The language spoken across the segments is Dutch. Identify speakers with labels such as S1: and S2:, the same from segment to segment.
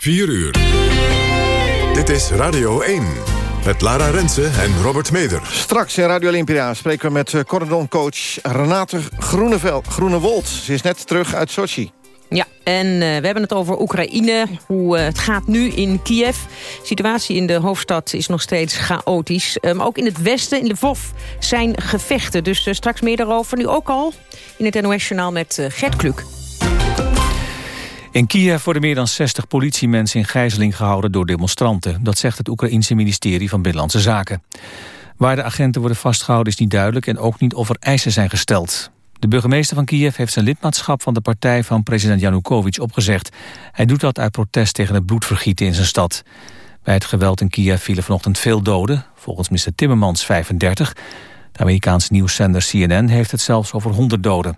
S1: 4 uur. Dit is Radio 1. Met Lara Rensen en Robert Meder.
S2: Straks in Radio Olympia spreken we met coach Renate Groenevel, Groenewold. Ze is net terug uit Sochi.
S3: Ja, en uh, we hebben het over Oekraïne, hoe uh, het gaat nu in Kiev. De situatie in de hoofdstad is nog steeds chaotisch. Maar ook in het westen, in Lvov, zijn gevechten. Dus straks meer daarover, nu ook al in het NOS-journaal met Gert Kluk.
S4: In Kiev worden meer dan 60 politiemensen in gijzeling gehouden door demonstranten. Dat zegt het Oekraïense ministerie van Binnenlandse Zaken. Waar de agenten worden vastgehouden is niet duidelijk... en ook niet of er eisen zijn gesteld. De burgemeester van Kiev heeft zijn lidmaatschap van de partij van president Yanukovych opgezegd. Hij doet dat uit protest tegen het bloedvergieten in zijn stad. Bij het geweld in Kiev vielen vanochtend veel doden, volgens minister Timmermans 35. De Amerikaanse nieuwszender CNN heeft het zelfs over 100 doden.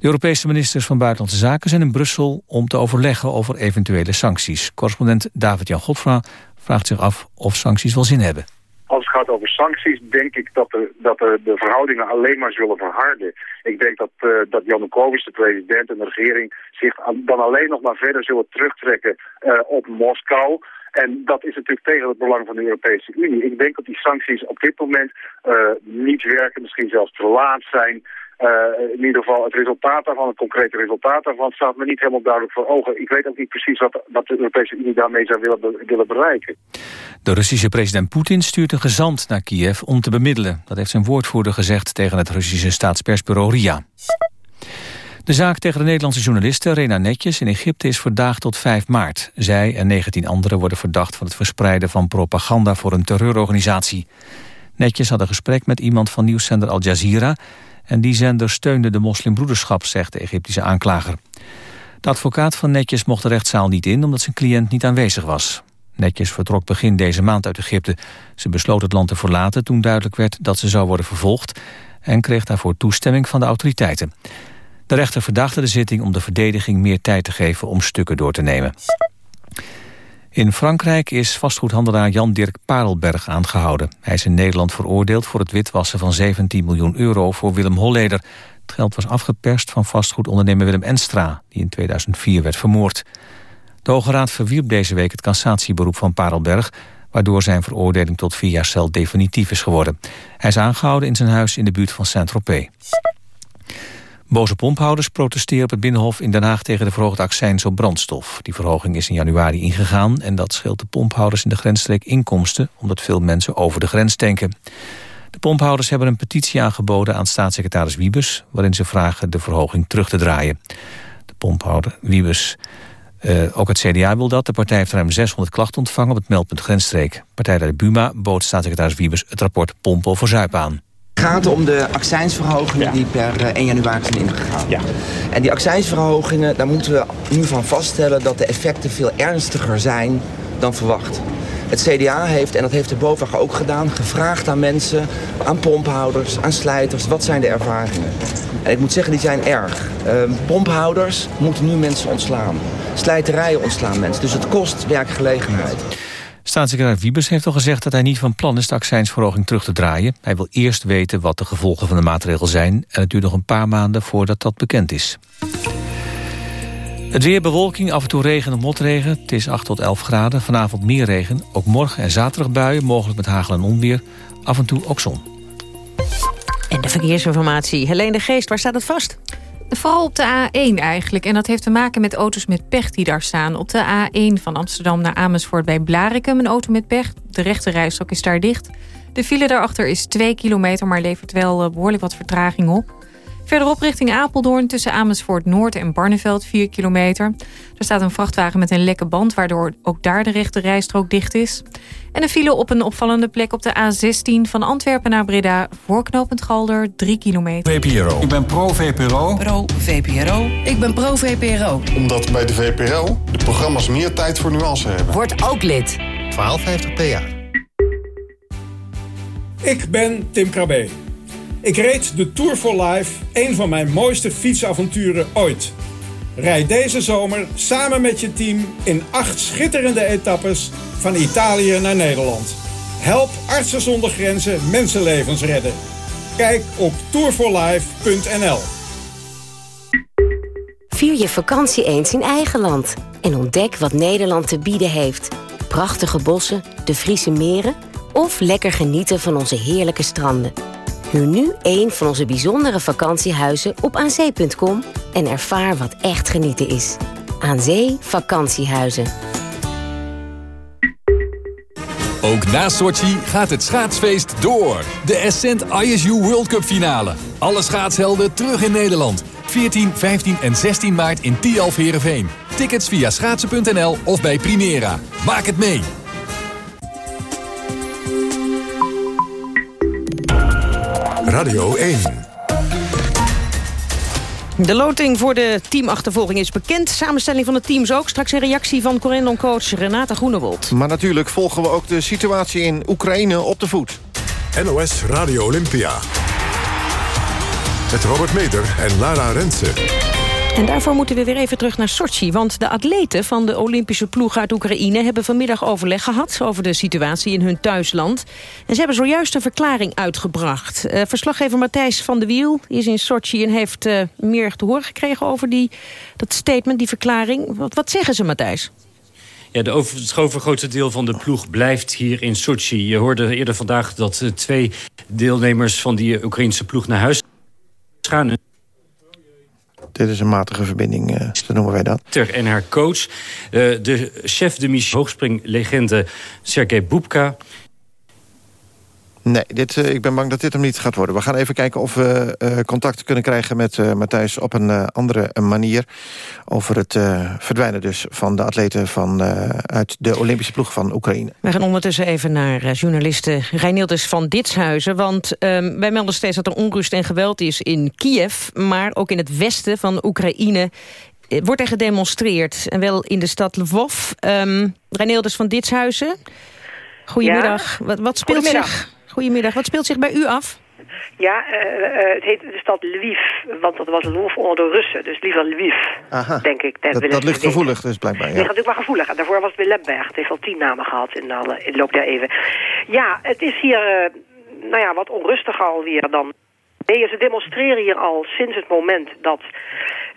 S4: De Europese ministers van Buitenlandse Zaken zijn in Brussel om te overleggen over eventuele sancties. Correspondent David-Jan Godfra vraagt zich af of sancties wel zin hebben.
S5: Als het gaat over sancties, denk ik dat, de, dat de, de verhoudingen alleen maar zullen verharden. Ik denk dat, uh, dat Janukovic, de president en de regering, zich dan alleen nog maar verder zullen terugtrekken uh, op Moskou. En dat is natuurlijk tegen het belang van de Europese Unie. Ik denk dat die sancties op dit moment uh, niet werken, misschien zelfs te laat zijn. Uh, in ieder geval het resultaat daarvan, het concrete resultaat daarvan, staat me niet helemaal duidelijk voor ogen. Ik weet ook niet precies wat, wat de Europese Unie daarmee zou willen, willen bereiken.
S4: De Russische president Poetin stuurt een gezant naar Kiev om te bemiddelen. Dat heeft zijn woordvoerder gezegd tegen het Russische staatspersbureau RIA. De zaak tegen de Nederlandse journaliste Rena Netjes in Egypte is vandaag tot 5 maart. Zij en 19 anderen worden verdacht van het verspreiden van propaganda voor een terreurorganisatie. Netjes had een gesprek met iemand van nieuwszender Al Jazeera en die zender steunde de moslimbroederschap, zegt de Egyptische aanklager. De advocaat van Netjes mocht de rechtszaal niet in omdat zijn cliënt niet aanwezig was. Netjes vertrok begin deze maand uit Egypte. Ze besloot het land te verlaten toen duidelijk werd dat ze zou worden vervolgd... en kreeg daarvoor toestemming van de autoriteiten. De rechter verdachte de zitting om de verdediging meer tijd te geven om stukken door te nemen. In Frankrijk is vastgoedhandelaar Jan-Dirk Parelberg aangehouden. Hij is in Nederland veroordeeld voor het witwassen van 17 miljoen euro voor Willem Holleder. Het geld was afgeperst van vastgoedondernemer Willem Enstra, die in 2004 werd vermoord. De Hoge Raad verwierp deze week het cassatieberoep van Parelberg... waardoor zijn veroordeling tot vier jaar cel definitief is geworden. Hij is aangehouden in zijn huis in de buurt van Saint-Tropez. Boze pomphouders protesteren op het Binnenhof in Den Haag... tegen de verhoogde accijns op brandstof. Die verhoging is in januari ingegaan... en dat scheelt de pomphouders in de grensstreek inkomsten... omdat veel mensen over de grens tanken. De pomphouders hebben een petitie aangeboden aan staatssecretaris Wiebes... waarin ze vragen de verhoging terug te draaien. De pomphouder Wiebes... Uh, ook het CDA wil dat. De partij heeft ruim 600 klachten ontvangen op het meldpunt Grensstreek. Partijleider Buma bood staatssecretaris Wiebes het rapport Pompen voor Zuip aan.
S6: Het gaat om de accijnsverhogingen die per 1 eh, januari zijn ingegaan.
S7: Ja.
S6: En die accijnsverhogingen, daar moeten we nu van vaststellen dat de effecten veel ernstiger zijn dan verwacht. Het CDA heeft, en dat heeft de BOVAG ook gedaan, gevraagd aan mensen, aan pomphouders, aan slijters, wat zijn de ervaringen? En ik moet zeggen, die zijn erg. Uh, pomphouders moeten nu mensen ontslaan. Slijterijen ontslaan mensen, dus het kost werkgelegenheid.
S4: Staatssecretaris Wiebes heeft al gezegd dat hij niet van plan is de accijnsverhoging terug te draaien. Hij wil eerst weten wat de gevolgen van de maatregel zijn en het duurt nog een paar maanden voordat dat bekend is. Het weer bewolking, af en toe regen en motregen. Het is 8 tot 11 graden. Vanavond meer regen. Ook morgen en zaterdag buien, mogelijk met hagel en onweer. Af en toe ook zon.
S3: En de verkeersinformatie. Helene de Geest, waar staat het vast?
S8: Vooral op de A1 eigenlijk. En dat heeft te maken met auto's met pech die daar staan. Op de A1 van Amsterdam naar Amersfoort bij Blarikum een auto met pech. De rechte rijstok is daar dicht. De file daarachter is 2 kilometer, maar levert wel eh, behoorlijk wat vertraging op. Verderop richting Apeldoorn tussen Amersfoort Noord en Barneveld 4 kilometer. Er staat een vrachtwagen met een lekke band... waardoor ook daar de rechte rijstrook dicht is. En een file op een opvallende plek op de A16 van Antwerpen naar Breda... voorknopend Galder 3 kilometer.
S9: VPRO. Ik ben pro-VPRO.
S10: Pro-VPRO. Ik ben pro-VPRO.
S11: Omdat bij de VPRO de programma's meer tijd voor nuance hebben.
S10: Word ook lid.
S12: 1250 PA.
S13: Ik ben Tim Krabbe. Ik reed de Tour for Life, een van mijn mooiste fietsavonturen ooit. Rijd deze zomer samen met je team in acht schitterende etappes van Italië naar Nederland. Help Artsen zonder Grenzen mensenlevens redden. Kijk op tourforlife.nl
S7: Vier je vakantie eens in eigen land. En ontdek wat Nederland te bieden heeft. Prachtige bossen, de Friese meren... of lekker genieten van onze heerlijke stranden. Huur nu een van onze bijzondere vakantiehuizen op aanzee.com... en ervaar wat echt genieten is. Aan Zee Vakantiehuizen.
S12: Ook na Sochi gaat het schaatsfeest door. De Ascent ISU World Cup finale. Alle schaatshelden terug in Nederland. 14, 15 en 16 maart in Tialf Herenveen. Tickets via schaatsen.nl of bij Primera. Maak het mee.
S1: Radio 1.
S3: De loting voor de teamachtervolging is bekend. Samenstelling van de teams ook. Straks een reactie van Corendon-coach Renata Groenewold.
S2: Maar natuurlijk volgen we ook de situatie in Oekraïne op de voet.
S1: NOS Radio Olympia. Met Robert Meder en Lara Rensen.
S3: En daarvoor moeten we weer even terug naar Sochi. Want de atleten van de Olympische ploeg uit Oekraïne... hebben vanmiddag overleg gehad over de situatie in hun thuisland. En ze hebben zojuist een verklaring uitgebracht. Uh, verslaggever Matthijs van de Wiel is in Sochi... en heeft uh, meer te horen gekregen over die, dat statement, die verklaring. Wat, wat zeggen ze, Matthijs?
S14: Ja, de over, het overgrootste deel van de ploeg blijft hier in Sochi. Je hoorde eerder vandaag dat uh, twee deelnemers van die Oekraïnse ploeg naar huis gaan.
S2: Dit is een matige verbinding, uh, noemen wij dat.
S14: En haar coach, uh, de chef de mission hoogspringlegende Sergej Bubka...
S2: Nee, dit, uh, ik ben bang dat dit hem niet gaat worden. We gaan even kijken of we uh, contact kunnen krijgen met uh, Matthijs... op een andere manier over het verdwijnen dus van de atleten... Van, uit de Olympische ploeg van Oekraïne.
S3: We gaan ondertussen even naar journaliste Reinildes van Ditshuizen. Want ehm, wij melden steeds dat er onrust en geweld is in Kiev... maar ook in het westen van Oekraïne wordt er gedemonstreerd. En wel in de stad Lvov. Um, Reinildes van Ditshuizen, goedemiddag. Ja. Wat, wat speelt zich... Goedemiddag. Wat speelt zich bij u af?
S15: Ja, uh, uh, het heet de stad Lviv, want dat was Lviv onder de Russen. Dus liever Lviv,
S2: Aha.
S15: denk ik.
S2: Dat, dat ligt gevoelig dus blijkbaar, ja.
S15: Dat ligt natuurlijk wel gevoelig. En daarvoor was het weer Lemberg. Het heeft al tien namen gehad in, alle, in de loop der even. Ja, het is hier uh, nou ja, wat onrustiger alweer dan... Nee, ze demonstreren hier al sinds het moment dat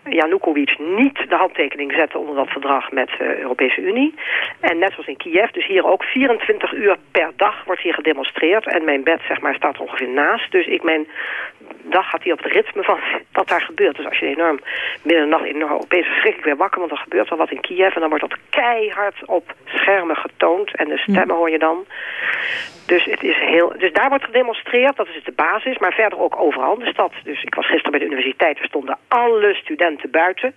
S15: Janukovic niet de handtekening zette onder dat verdrag met de Europese Unie. En net zoals in Kiev, dus hier ook 24 uur per dag wordt hier gedemonstreerd. En mijn bed zeg maar, staat er ongeveer naast. Dus ik mijn dag gaat hier op het ritme van wat daar gebeurt. Dus als je enorm midden in de nacht enorm opeens verschrikkelijk weer wakker, want er gebeurt wel wat in Kiev. En dan wordt dat keihard op schermen getoond. En de stemmen hoor je dan. Dus, het is heel, dus daar wordt gedemonstreerd, dat is de basis. Maar verder ook overal in de stad. Dus ik was gisteren bij de universiteit, er stonden alle studenten buiten.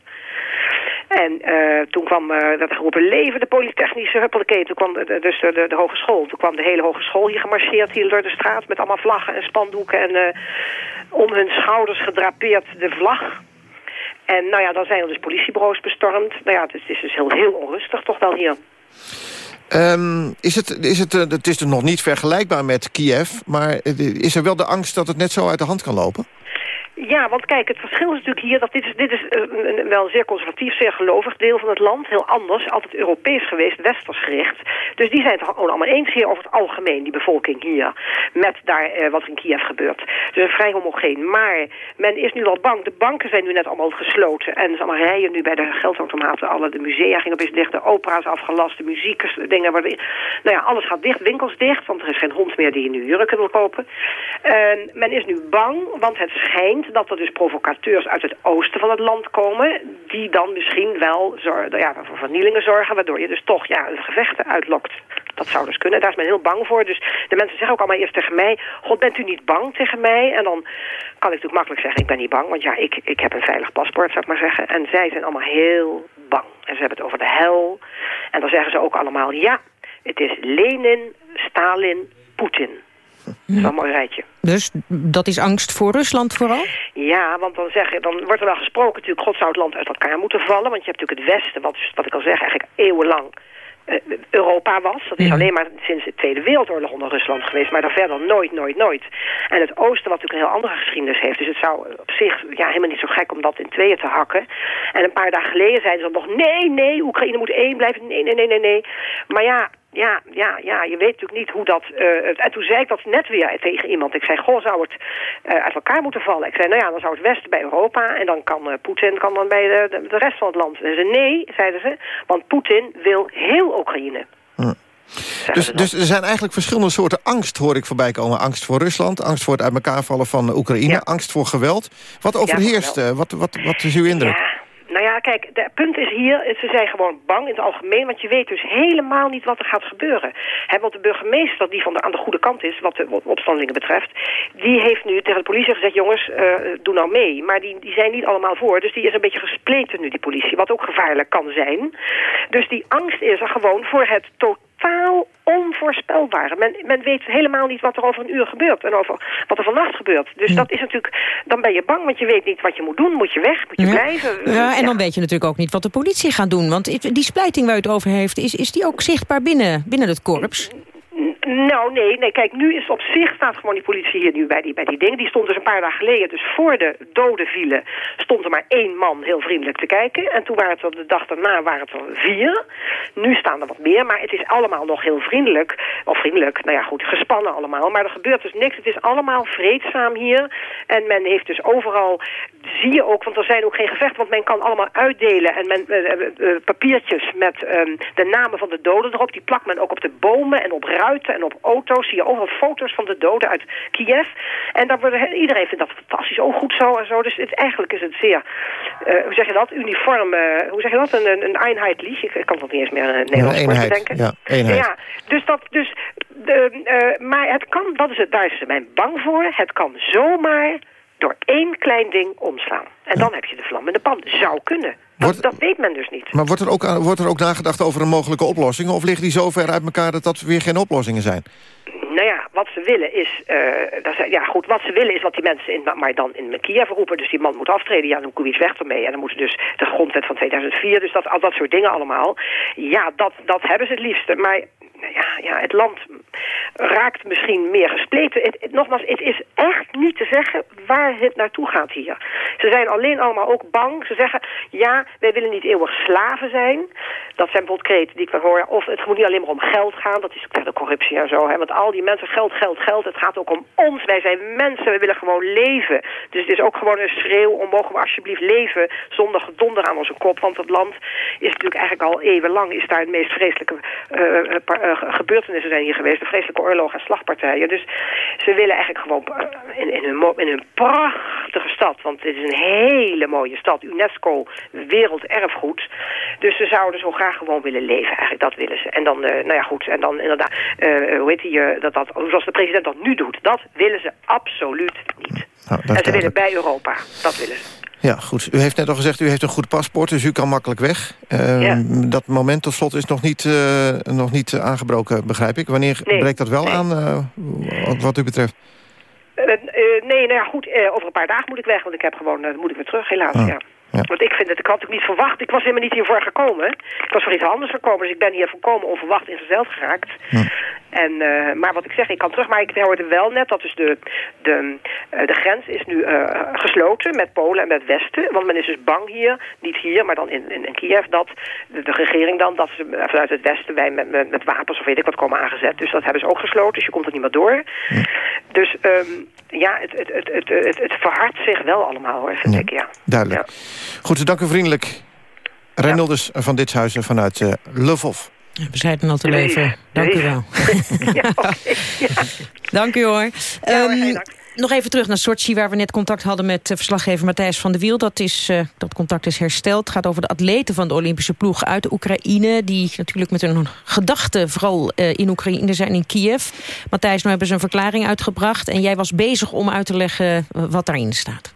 S15: En uh, toen kwam, werd er geroepen, leven de polytechnische huppelketen. Toen kwam de, dus de, de, de, hogeschool. Toen kwam de hele hogeschool hier gemarcheerd hier door de straat... met allemaal vlaggen en spandoeken en uh, om hun schouders gedrapeerd de vlag. En nou ja, dan zijn er dus politiebureaus bestormd. Nou ja, het is, het is dus heel, heel onrustig toch wel hier.
S2: Um, is het, is het, het is er nog niet vergelijkbaar met Kiev... maar is er wel de angst dat het net zo uit de hand kan lopen?
S15: Ja, want kijk, het verschil is natuurlijk hier dat dit is, dit is een, wel een zeer conservatief, zeer gelovig deel van het land. Heel anders, altijd Europees geweest, westers gericht. Dus die zijn het gewoon allemaal eens hier over het algemeen, die bevolking hier. Met daar eh, wat in Kiev gebeurt. Dus vrij homogeen. Maar men is nu wel bang. De banken zijn nu net allemaal gesloten. En zijn allemaal rijen nu bij de geldautomaten. Alle de musea gingen opeens dicht, de opera's afgelast, de muziekdingen worden... Nou ja, alles gaat dicht, winkels dicht, want er is geen hond meer die je nu jurken wil kopen. En men is nu bang, want het schijnt dat er dus provocateurs uit het oosten van het land komen... die dan misschien wel ja, voor vernielingen zorgen... waardoor je dus toch ja, gevechten uitlokt. Dat zou dus kunnen. Daar is men heel bang voor. Dus de mensen zeggen ook allemaal eerst tegen mij... God, bent u niet bang tegen mij? En dan kan ik natuurlijk makkelijk zeggen, ik ben niet bang. Want ja, ik, ik heb een veilig paspoort, zou ik maar zeggen. En zij zijn allemaal heel bang. En ze hebben het over de hel. En dan zeggen ze ook allemaal, ja, het is Lenin, Stalin, Poetin. Wel een mooi rijtje.
S3: Dus dat is angst voor Rusland vooral?
S15: Ja, want dan, zeg, dan wordt er wel gesproken natuurlijk... God zou het land uit elkaar moeten vallen. Want je hebt natuurlijk het Westen, wat, wat ik al zeg, eigenlijk eeuwenlang... Uh, Europa was. Dat is alleen maar sinds de Tweede Wereldoorlog onder Rusland geweest. Maar daar verder nooit, nooit, nooit. En het Oosten wat natuurlijk een heel andere geschiedenis heeft. Dus het zou op zich ja, helemaal niet zo gek om dat in tweeën te hakken. En een paar dagen geleden zeiden ze nog... nee, nee, Oekraïne moet één blijven. Nee, nee, nee, nee, nee. Maar ja, ja, ja, ja, je weet natuurlijk niet hoe dat... Uh, en toen zei ik dat net weer tegen iemand. Ik zei, goh, zou het uh, uit elkaar moeten vallen? Ik zei, nou ja, dan zou het Westen bij Europa... en dan kan uh, Poetin kan dan bij de, de, de, rest van het land. En ze nee, zeiden ze, want Poetin wil heel Oekraïne.
S2: Hm. Dus, dus er zijn eigenlijk verschillende soorten angst, hoor ik voorbij komen. Angst voor Rusland, angst voor het uit elkaar vallen van Oekraïne... Ja. angst voor geweld. Wat overheerst? Ja, wat, wat, wat is uw indruk?
S15: Ja. Nou ja, kijk, het punt is hier, ze zijn gewoon bang in het algemeen... want je weet dus helemaal niet wat er gaat gebeuren. He, want de burgemeester, die van de, aan de goede kant is... wat de opstandelingen betreft... die heeft nu tegen de politie gezegd... jongens, uh, doe nou mee. Maar die, die zijn niet allemaal voor. Dus die is een beetje gespleten nu, die politie. Wat ook gevaarlijk kan zijn. Dus die angst is er gewoon voor het totaal onvoorspelbare. Men, men weet helemaal niet wat er over een uur gebeurt en over wat er vannacht gebeurt. Dus dat is natuurlijk, dan ben je bang, want je weet niet wat je moet doen. Moet je weg, moet je
S3: ja.
S15: blijven.
S3: Ja, en dan weet je natuurlijk ook niet wat de politie gaat doen. Want die splijting waar u het over heeft, is, is die ook zichtbaar binnen, binnen het korps?
S15: Nou, nee, nee. Kijk, nu is op zich staat gewoon die politie hier nu bij die, bij die dingen. Die stond dus een paar dagen geleden, dus voor de doden vielen, stond er maar één man heel vriendelijk te kijken. En toen waren het er de dag daarna waren het er vier. Nu staan er wat meer, maar het is allemaal nog heel vriendelijk. Of vriendelijk, nou ja goed, gespannen allemaal. Maar er gebeurt dus niks. Het is allemaal vreedzaam hier. En men heeft dus overal, zie je ook, want er zijn ook geen gevechten, want men kan allemaal uitdelen. En men, uh, uh, papiertjes met um, de namen van de doden erop, die plakt men ook op de bomen en op ruiten en op auto's zie je overal foto's van de doden uit Kiev. En daar worden, iedereen vindt dat fantastisch, ook goed zo en zo. Dus het, eigenlijk is het zeer, uh, hoe zeg je dat, uniform, uh, hoe zeg je dat, een, een eenheidlich. Ik kan dat niet eens meer in het Nederlands
S2: ja, eenheid,
S15: denken.
S2: Ja, eenheid.
S15: ja, dus dat, dus, de, uh, maar het kan, dat is het, daar is men bang voor, het kan zomaar door één klein ding omslaan. En dan heb je de vlam in de pan. Zou kunnen. Dat, wordt, dat weet men dus niet.
S2: Maar wordt er, ook, wordt er ook nagedacht over een mogelijke oplossing? Of liggen die zo ver uit elkaar dat dat weer geen oplossingen zijn?
S15: Nou ja, wat ze willen is... Uh, dat ze, ja goed, wat ze willen is wat die mensen in, maar dan in Kiev roepen. Dus die man moet aftreden. Ja, dan moet iets weg ermee. En dan moeten dus de grondwet van 2004. Dus dat, al dat soort dingen allemaal. Ja, dat, dat hebben ze het liefste. Maar ja, ja, het land raakt misschien meer gespleten. Nogmaals, het is echt niet te zeggen waar het naartoe gaat hier. Ze zijn alleen allemaal ook bang. Ze zeggen, ja, wij willen niet eeuwig slaven zijn. Dat zijn bijvoorbeeld kreten die ik hoor. Of het moet niet alleen maar om geld gaan. Dat is ook de corruptie en zo. Hè? Want al die mensen, geld, geld, geld. Het gaat ook om ons. Wij zijn mensen, we willen gewoon leven. Dus het is ook gewoon een schreeuw om mogen we alsjeblieft leven zonder gedonder aan onze kop. Want het land is natuurlijk eigenlijk al eeuwenlang... is daar het meest vreselijke uh, uh, gebeurtenissen zijn hier geweest. De vreselijke oorlogen en slagpartijen. Dus ze willen eigenlijk gewoon in, in, hun, in hun prachtige stad... want het is een hele mooie stad. UNESCO werelderfgoed. Dus ze zouden zo graag gewoon willen leven. Eigenlijk, dat willen ze. En dan, nou ja, goed. En dan inderdaad, hoe heet die, uh, dat, dat, zoals de president dat nu doet. Dat willen ze absoluut niet.
S2: Nou,
S15: en ze willen bij Europa. Dat willen ze.
S2: Ja, goed. U heeft net al gezegd, u heeft een goed paspoort, dus u kan makkelijk weg. Uh, ja. Dat moment tot slot is nog niet, uh, nog niet aangebroken, begrijp ik. Wanneer
S15: nee.
S2: breekt dat wel
S15: nee.
S2: aan, uh, wat, wat, u betreft?
S15: nee, nou ja, goed. over een paar dagen moet ik weg, want ik heb gewoon, moet ik weer terug, helaas.
S2: Ah.
S15: Ja. Ja. Want ik vind het, ik had het niet verwacht. Ik was helemaal niet hiervoor gekomen. Ik was voor iets anders gekomen, dus ik ben hier volkomen onverwacht in verzeld geraakt.
S2: Ja.
S15: En, uh, maar wat ik zeg, ik kan terug, maar ik hoorde wel net dat dus de, de, uh, de grens is nu uh, gesloten met Polen en met Westen. Want men is dus bang hier, niet hier, maar dan in, in, in Kiev, dat de, de, regering dan, dat ze vanuit het Westen wij met, met, met, wapens of weet ik wat komen aangezet. Dus dat hebben ze ook gesloten, dus je komt er niet meer door. Dus um, ja, het, het, het, het, het, het verhardt zich wel allemaal hoor, vind
S2: ja.
S15: ik, ja.
S2: Duidelijk. Goed, dank u vriendelijk. Reynoldus van Ditshuizen vanuit uh, Lvov.
S3: Bescheiden al te leven. Dank u wel.
S15: ja, okay. ja.
S3: Dank u hoor.
S15: Ja,
S3: um, nog even terug naar Sochi, waar we net contact hadden met uh, verslaggever Matthijs van der Wiel. Dat, is, uh, dat contact is hersteld. Het gaat over de atleten van de Olympische ploeg uit Oekraïne... die natuurlijk met hun gedachten vooral uh, in Oekraïne zijn, in Kiev. Matthijs, nu hebben ze een verklaring uitgebracht... en jij was bezig om uit te leggen wat daarin staat.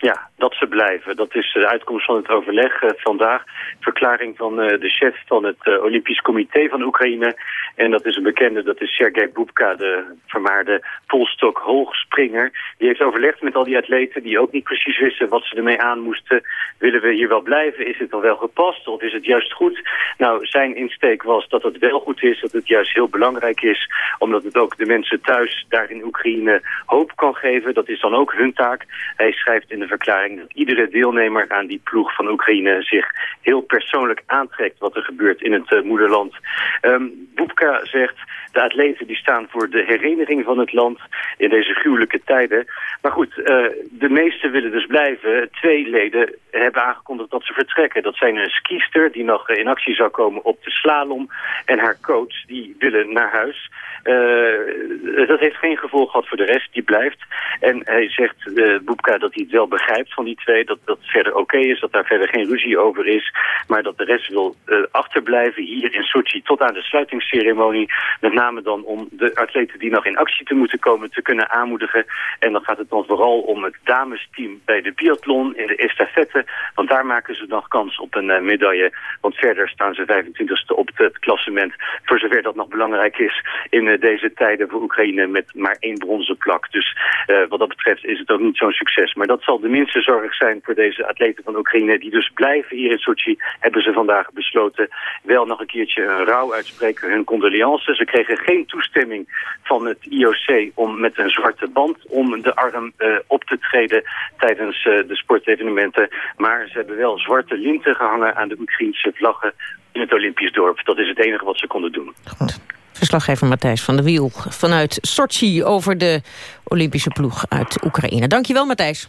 S16: Ja, dat ze blijven. Dat is de uitkomst van het overleg uh, vandaag. Verklaring van uh, de chef van het uh, Olympisch Comité van Oekraïne. En dat is een bekende, dat is Sergej Bubka, de vermaarde polstok hoogspringer. Die heeft overlegd met al die atleten die ook niet precies wisten wat ze ermee aan moesten. Willen we hier wel blijven? Is het al wel gepast? Of is het juist goed? Nou, zijn insteek was dat het wel goed is, dat het juist heel belangrijk is. Omdat het ook de mensen thuis daar in Oekraïne hoop kan geven. Dat is dan ook hun taak. Hij schrijft in de verklaring dat iedere deelnemer aan die ploeg van Oekraïne zich heel persoonlijk aantrekt wat er gebeurt in het moederland. Um, Boepka zegt de atleten die staan voor de hereniging van het land in deze gruwelijke tijden. Maar goed, uh, de meesten willen dus blijven. Twee leden hebben aangekondigd dat ze vertrekken. Dat zijn een skiester die nog in actie zou komen op de slalom. En haar coach, die willen naar huis. Uh, dat heeft geen gevolg gehad voor de rest, die blijft. En hij zegt, uh, Boepka, dat hij het wel begrijpt van die twee. Dat dat verder oké is, dat daar verder geen ruzie over is. Maar dat de rest wil achterblijven hier in Sochi tot aan de sluitingsceremonie. Met name dan om de atleten die nog in actie te moeten komen te kunnen aanmoedigen. En dan gaat het dan vooral om het damesteam bij de biathlon in de estafette. Want daar maken ze nog kans op een medaille. Want verder staan ze 25ste op het klassement. Voor zover dat nog belangrijk is in eh, deze tijden voor Oekraïne met maar één bronzen plak. Dus uh, wat dat betreft is het ook niet zo'n succes. Maar dat zal de minste zorg zijn voor deze atleten van Oekraïne... die dus blijven hier in Sochi, hebben ze vandaag besloten... wel nog een keertje een rouw uitspreken, hun condolences. Ze kregen geen toestemming van het IOC om met een zwarte band... om de arm uh, op te treden tijdens uh, de sportevenementen. Maar ze hebben wel zwarte linten gehangen aan de Oekraïnse vlaggen in het Olympisch dorp. Dat is het enige wat ze konden doen.
S3: Goed. Verslaggever Matthijs van der Wiel vanuit Sochi over de Olympische ploeg uit Oekraïne. Dankjewel Matthijs.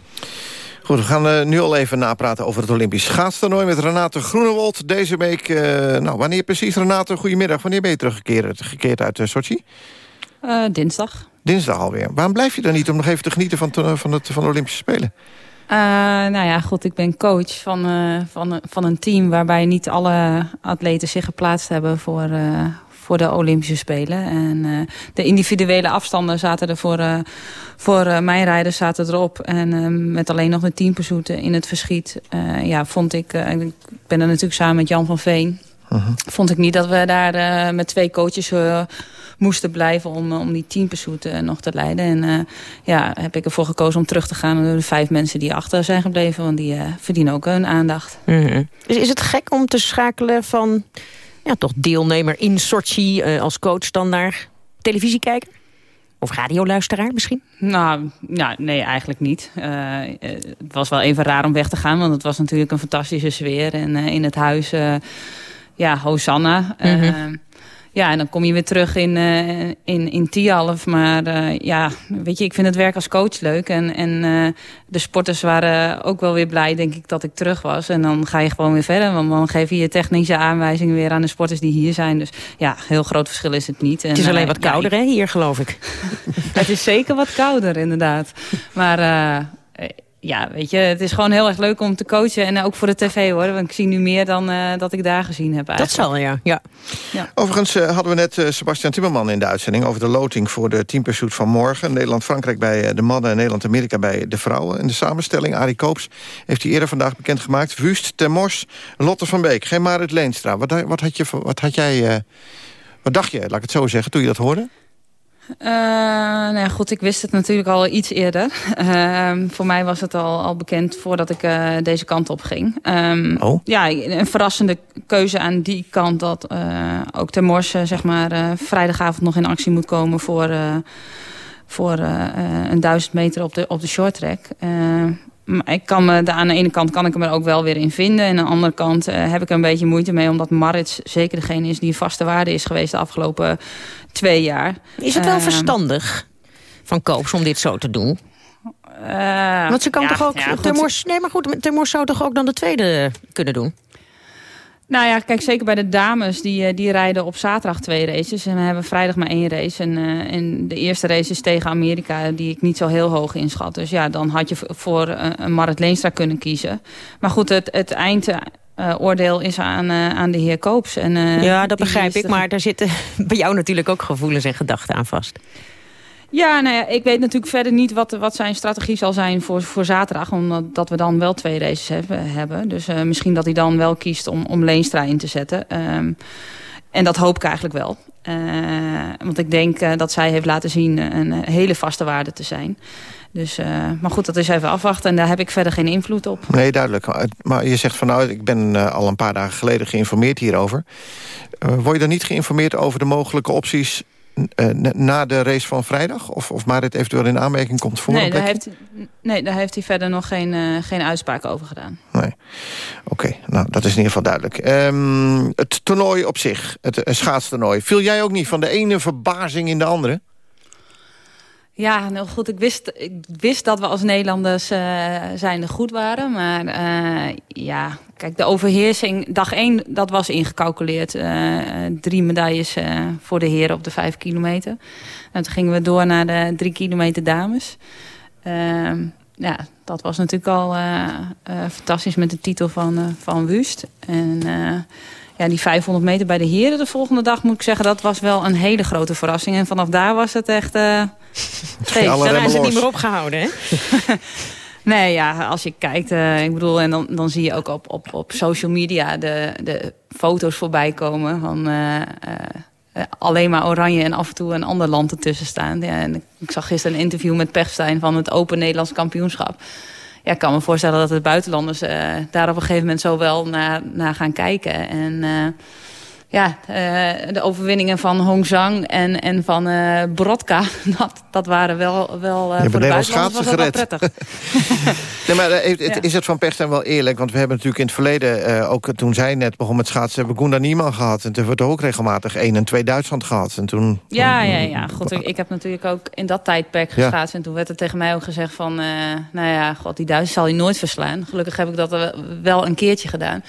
S2: Goed, we gaan uh, nu al even napraten over het Olympisch schaatstoernooi... met Renate Groenewold deze week. Uh, nou, wanneer precies, Renate? Goedemiddag. Wanneer ben je teruggekeerd gekeerd uit uh, Sochi?
S17: dinsdag.
S2: Dinsdag alweer. Waarom blijf je dan niet om nog even te genieten van, van, het, van de Olympische Spelen?
S17: nou ja, goed, ik ben coach van, van, van een team... waarbij niet alle atleten zich geplaatst hebben voor, voor de Olympische Spelen. En uh, de individuele afstanden zaten er voor, uh, voor uh, mijn rijders zaten erop. En met alleen nog de teampersoeten in het verschiet. ja, vond ik, ik ben er natuurlijk samen met Jan van Veen. -huh. Vond ik niet dat we daar met twee coaches moesten blijven om, om die teampersoeten nog te leiden. En ja, heb ik ervoor gekozen om terug te gaan naar de vijf mensen die achter zijn gebleven. Want die verdienen ook hun aandacht.
S3: -huh. Dus is het gek om te schakelen van ja, toch deelnemer in Sochi uh, als coach dan naar televisie kijken? Of radioluisteraar misschien?
S17: Nou, ja, nee, eigenlijk niet. Uh, het was wel even raar om weg te gaan, want het was natuurlijk een fantastische sfeer. En uh, in het huis, ja, Hosanna. Mm -hmm. Ja, en dan kom je weer terug in, uh, in, in Tialf. Maar uh, ja, weet je, ik vind het werk als coach leuk. En, en uh, de sporters waren ook wel weer blij, denk ik, dat ik terug was. En dan ga je gewoon weer verder. Want dan geef je je technische aanwijzingen weer aan de sporters die hier zijn. Dus ja, heel groot verschil is het niet. En,
S3: het is alleen wat kouder, ja, hè, hier geloof ik.
S17: het is zeker wat kouder, inderdaad. Maar ja, weet je, het is gewoon heel erg leuk om te coachen. En ook voor de tv hoor. Want ik zie nu meer dan uh, dat ik daar gezien heb eigenlijk.
S3: Dat zal, ja. ja.
S2: ja. Overigens uh, hadden we net uh, Sebastian Timmerman in de uitzending... over de loting voor de teampursuit van morgen. Nederland-Frankrijk bij de mannen en Nederland-Amerika bij de vrouwen. In de samenstelling, Arie Koops heeft hij eerder vandaag bekendgemaakt. Wust, Termors, Lotte van Beek. Geen Marit Leenstra. Wat, wat, had, je, wat had jij... wat dacht je, laat ik het zo zeggen, toen je dat hoorde?
S17: Uh, nou ja, goed, ik wist het natuurlijk al iets eerder. Uh, voor mij was het al, al bekend voordat ik uh, deze kant op ging. Um, oh. Ja, een verrassende keuze aan die kant dat ook Ter Morse, zeg maar, vrijdagavond nog in actie moet komen voor, voor een duizend meter op de, op de short track. Ik kan me, aan de ene kant kan ik hem er ook wel weer in vinden. En aan de andere kant heb ik er een beetje moeite mee... omdat Marit zeker degene is die een vaste waarde is geweest... de afgelopen twee jaar.
S3: Is het wel uh, verstandig van Koops om dit zo te doen?
S17: Uh,
S3: Want ze kan
S17: ja,
S3: toch ook...
S17: Ja,
S3: Termors, nee, maar goed, Termors zou toch ook dan de tweede kunnen doen?
S17: Nou ja, kijk, zeker bij de dames, die, die rijden op zaterdag twee races. En we hebben vrijdag maar één race. En, uh, en de eerste race is tegen Amerika, die ik niet zo heel hoog inschat. Dus ja, dan had je voor uh, een Marit Leenstra kunnen kiezen. Maar goed, het, het eind... Uh, oordeel is aan, uh, aan de heer Koops. En, uh,
S3: ja, dat begrijp ik, maar daar zitten bij jou natuurlijk ook gevoelens en gedachten aan vast.
S17: Ja, nou ja, ik weet natuurlijk verder niet wat, wat zijn strategie zal zijn voor, voor zaterdag. Omdat dat we dan wel twee races hebben. hebben. Dus misschien dat hij dan wel kiest om, om Leenstra in te zetten. Um, en dat hoop ik eigenlijk wel. want ik denk dat zij heeft laten zien een hele vaste waarde te zijn. Dus, maar goed, dat is even afwachten. En daar heb ik verder geen invloed op.
S2: Nee, duidelijk. Maar je zegt van nou, ik ben al een paar dagen geleden geïnformeerd hierover. Word je dan niet geïnformeerd over de mogelijke opties na de race van vrijdag? Of, of Marit eventueel in aanmerking komt voor
S17: nee,
S2: een
S17: daar heeft, nee, daar heeft hij verder nog geen, geen uitspraak over gedaan.
S2: Nee. Oké, nou dat is in ieder geval duidelijk. Um, het toernooi op zich, het schaatstoernooi. Viel jij ook niet van de ene verbazing in de andere?
S17: Ja, nou goed, ik wist, ik wist dat we als Nederlanders uh, zijnde goed waren. Maar uh, ja, kijk, de overheersing, dag één, dat was ingecalculeerd. Uh, drie medailles voor de heren op de vijf kilometer. En toen gingen we door naar de drie kilometer dames. Ehm, ja, dat was natuurlijk al fantastisch met de titel van, van Wust. En ja, die 500 meter bij de heren de volgende dag, moet ik zeggen... dat was wel een hele grote verrassing. En vanaf daar was het echt... Uh,
S3: Daar is het niet meer opgehouden, hè?
S17: nee, ja, als je kijkt... Uh, ik bedoel, en dan, dan zie je ook op, op, op social media de, de foto's voorbij komen... van uh, alleen maar oranje en af en toe een ander land ertussen staan. En ik zag gisteren een interview met Pechstein van het Open Nederlands Kampioenschap ja, ik kan me voorstellen dat de buitenlanders daar op een gegeven moment zo wel naar, naar gaan kijken. En ja, uh, de overwinningen van Hong Zhang en, en van uh, Brodka, dat, dat waren wel, wel uh, voor de buitenlanders was dat wel prettig.
S2: nee, maar is, ja. is het van Perstijn wel eerlijk? Want we hebben natuurlijk in het verleden, ook toen zij net begon met schaatsen... hebben we Gunda Niemann gehad. En toen wordt er ook regelmatig 1 en 2 Duitsland gehad. En toen,
S17: ja, ja, ja. God, ik, ik heb natuurlijk ook in dat tijdperk geschaatst. Ja. En toen werd er tegen mij ook gezegd van... nou ja, god, die Duitsers zal hij nooit verslaan. Gelukkig heb ik dat wel een keertje gedaan.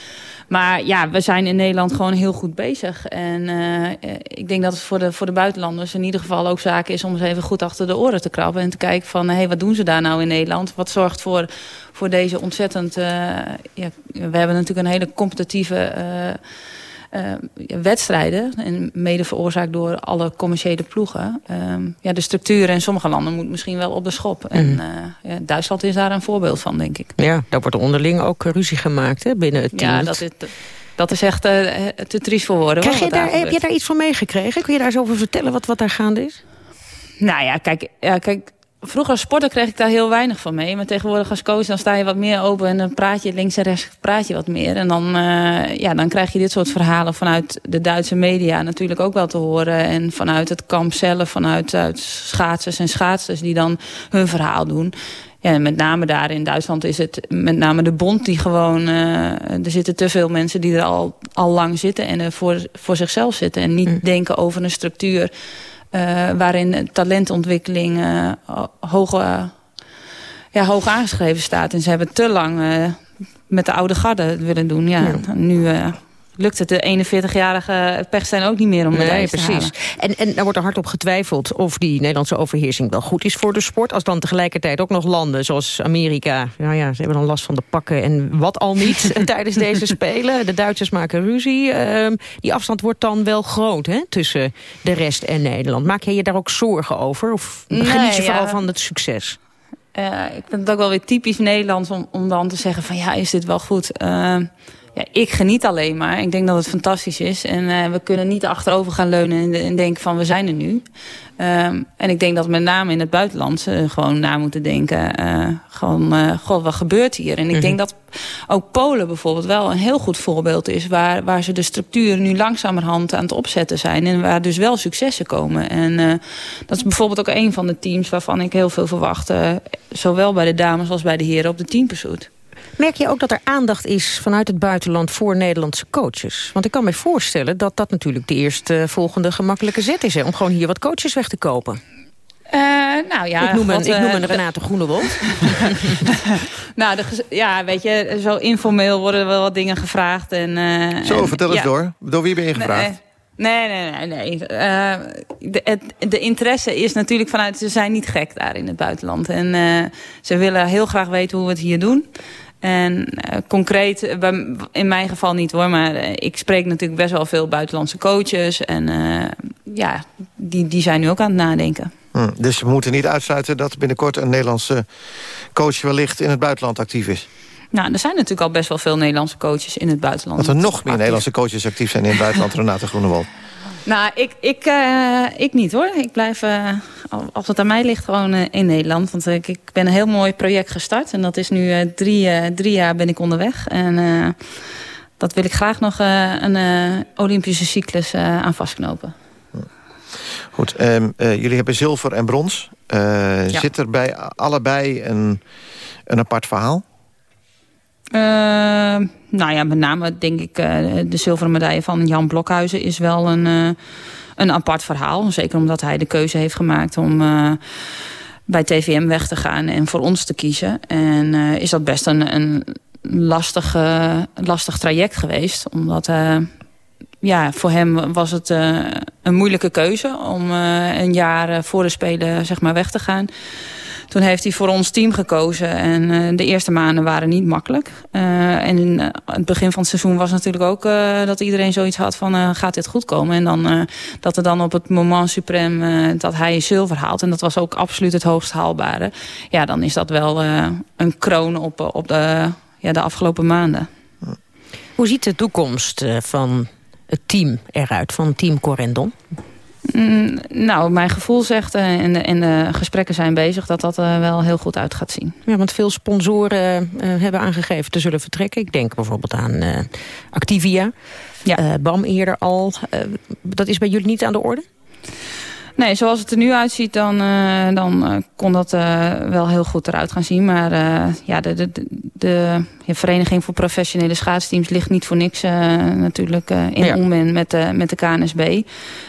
S17: Maar ja, we zijn in Nederland gewoon heel goed bezig. En uh, ik denk dat het voor de, voor de buitenlanders in ieder geval ook zaken is... om eens even goed achter de oren te krabben. En te kijken van, hé, hey, wat doen ze daar nou in Nederland? Wat zorgt voor, voor deze ontzettend... Uh, ja, we hebben natuurlijk een hele competitieve... Uh, uh, wedstrijden. En mede veroorzaakt door alle commerciële ploegen. Uh, ja, de structuren in sommige landen moet misschien wel op de schop. Mm. En uh, ja, Duitsland is daar een voorbeeld van, denk ik.
S3: Ja, daar wordt onderling ook ruzie gemaakt hè, binnen het team.
S17: Ja, dat is, dat is echt te triest voor woorden.
S3: Krijg je daar, heb je daar iets van meegekregen? Kun je daar eens over vertellen wat, wat daar gaande is?
S17: Nou ja, kijk, ja, kijk vroeger als sporter kreeg ik daar heel weinig van mee. Maar tegenwoordig als coach dan sta je wat meer open... en dan praat je links en rechts praat je wat meer. En dan, uh, ja, dan krijg je dit soort verhalen vanuit de Duitse media natuurlijk ook wel te horen. En vanuit het kamp zelf, vanuit uit schaatsers en schaatsers... die dan hun verhaal doen. Ja, met name daar in Duitsland is het met name de bond die gewoon... Uh, er zitten te veel mensen die er al, al lang zitten... en er voor, voor zichzelf zitten en niet mm. denken over een structuur... Uh, waarin talentontwikkeling uh, hoog, uh, ja, hoog aangeschreven staat. En ze hebben te lang met de oude garde willen doen. Ja, ja. Nu lukt het de 41-jarige Pechstein ook niet meer om
S3: nee, precies. En, en daar wordt er hard op getwijfeld of die Nederlandse overheersing wel goed is voor de sport. Als dan tegelijkertijd ook nog landen zoals Amerika, nou ja, ze hebben dan last van de pakken en wat al niet tijdens deze Spelen. De Duitsers maken ruzie. Uh, die afstand wordt dan wel groot hè, tussen de rest en Nederland. Maak je je daar ook zorgen over? Of nee, geniet je vooral ja. van het succes?
S17: Uh, ik vind het ook wel weer typisch Nederlands om, om dan te zeggen van ja, is dit wel goed? Uh, ja, ik geniet alleen maar. Ik denk dat het fantastisch is. En uh, we kunnen niet achterover gaan leunen en, en denken van we zijn er nu. Um, en ik denk dat met name in het buitenland uh, gewoon na moeten denken. Uh, gewoon, god, wat gebeurt hier? En ik mm -hmm. denk dat ook Polen bijvoorbeeld wel een heel goed voorbeeld is... waar, waar ze de structuren nu langzamerhand aan het opzetten zijn. En waar dus wel successen komen. En dat is bijvoorbeeld ook een van de teams waarvan ik heel veel verwacht. zowel bij de dames als bij de heren op de teampersoet.
S3: Merk je ook dat er aandacht is vanuit het buitenland voor Nederlandse coaches? Want ik kan me voorstellen dat dat natuurlijk de eerste volgende gemakkelijke zet is... Hè, om gewoon hier wat coaches weg te kopen.
S17: Uh, nou ja,
S3: ik noem een, wat, ik noem een Renate Groenewold.
S17: nou, de, ja, weet je, zo informeel worden er wel wat dingen gevraagd. En, uh,
S2: zo, vertel eens ja. door. Door wie ben je gevraagd?
S17: Nee, nee, nee. nee. Uh, de, het, de interesse is natuurlijk vanuit... ze zijn niet gek daar in het buitenland. En uh, ze willen heel graag weten hoe we het hier doen. En uh, concreet, in mijn geval niet hoor, maar ik spreek natuurlijk best wel veel buitenlandse coaches. En uh, ja, die, die zijn nu ook aan het nadenken.
S2: Hm, dus we moeten niet uitsluiten dat binnenkort een Nederlandse coach wellicht in het buitenland actief is?
S17: Nou, er zijn natuurlijk al best wel veel Nederlandse coaches in het buitenland.
S2: Dat er nog meer actief. Nederlandse coaches actief zijn in het buitenland, Renate Groenewald.
S17: Nou, ik, ik, uh, ik niet hoor. Ik blijf, uh, als het aan mij ligt, gewoon uh, in Nederland. Want ik, ik ben een heel mooi project gestart. En dat is nu drie, drie jaar ben ik onderweg. En dat wil ik graag nog een Olympische cyclus aan vastknopen.
S2: Goed, ehm, jullie hebben zilver en brons. Zit er bij allebei een, een apart verhaal?
S17: Nou ja, met name denk ik de zilveren medaille van Jan Blokhuizen is wel een, een apart verhaal. Zeker omdat hij de keuze heeft gemaakt om bij TVM weg te gaan en voor ons te kiezen. En uh, is dat best een, een lastig, uh, lastig traject geweest. Omdat uh, ja, voor hem was het een moeilijke keuze om een jaar voor de Spelen zeg maar, weg te gaan. Toen heeft hij voor ons team gekozen. En uh, de eerste maanden waren niet makkelijk. Uh, en uh, het begin van het seizoen was natuurlijk ook dat iedereen zoiets had van gaat dit goed komen. En dan dat er dan op het moment suprem dat hij zilver haalt. En dat was ook absoluut het hoogst haalbare. Ja, dan is dat wel een kroon op, op de, ja, de afgelopen maanden.
S3: Hoe ziet de toekomst van het team eruit, van team Corendon?
S17: Mm, nou, mijn gevoel zegt, uh, en, de, en de gesprekken zijn bezig... dat dat uh, wel heel goed uit gaat zien.
S3: Ja, want veel sponsoren uh, hebben aangegeven te zullen vertrekken. Ik denk bijvoorbeeld aan Activia. Ja. BAM eerder al. dat is bij jullie niet aan de orde?
S17: Nee, zoals het er nu uitziet, dan, uh, dan uh, kon dat uh, wel heel goed eruit gaan zien. Maar ja, de, de, de, de Vereniging voor Professionele Schaatsteams ligt niet voor niks natuurlijk in ja. onmin met, de met de KNSB.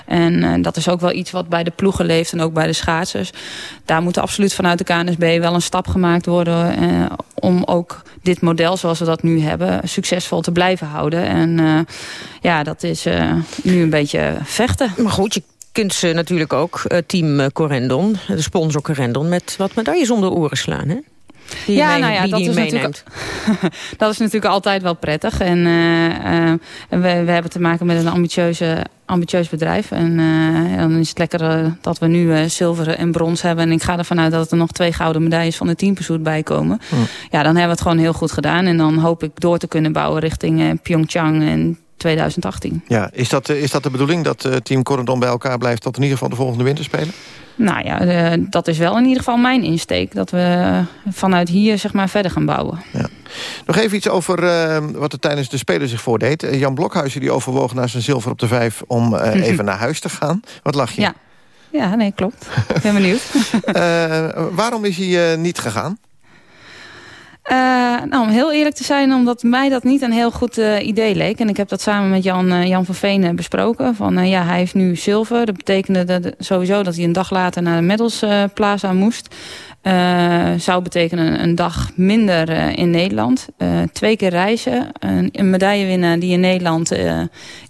S17: En dat is ook wel iets wat bij de ploegen leeft en ook bij de schaatsers. Daar moet absoluut vanuit de KNSB wel een stap gemaakt worden om ook dit model zoals we dat nu hebben succesvol te blijven houden. En ja, dat is nu een beetje vechten.
S3: Maar goed, je kunt ze natuurlijk ook, uh, team Corendon, de sponsor Corendon... met wat medailles om de oren slaan, hè?
S17: Die ja, mee, nou ja, dat is, natuurlijk, dat is natuurlijk altijd wel prettig. En uh, uh, we, we, hebben te maken met een ambitieuze, ambitieus bedrijf. En uh, dan is het lekker dat we nu zilver en brons hebben. En ik ga ervan uit dat er nog twee gouden medailles van de teampursuit bij komen. Ja, dan hebben we het gewoon heel goed gedaan. En dan hoop ik door te kunnen bouwen richting Pyeongchang en 2018.
S2: Ja, is dat, is dat de bedoeling dat uh, Team Corendon bij elkaar blijft... tot in ieder geval de volgende winterspelen?
S17: Nou ja, uh, dat is wel in ieder geval mijn insteek. Dat we vanuit hier zeg maar, verder gaan bouwen. Ja.
S2: Nog even iets over uh, wat er tijdens de Spelen zich voordeed. Jan Blokhuizen die overwoog naar zijn zilver op de vijf... om even naar huis te gaan. Wat lach je?
S17: Ja, ja nee, klopt. Ik ben benieuwd.
S2: waarom is hij niet gegaan?
S17: Uh, nou, om heel eerlijk te zijn, omdat mij dat niet een heel goed uh, idee leek. En ik heb dat samen met Jan, uh, Jan van Veen besproken. Van ja, hij heeft nu zilver. Dat betekende dat, sowieso dat hij een dag later naar de Medals Plaza moest. zou betekenen een dag minder in Nederland. twee keer reizen. Een, een medaillewinnaar die in Nederland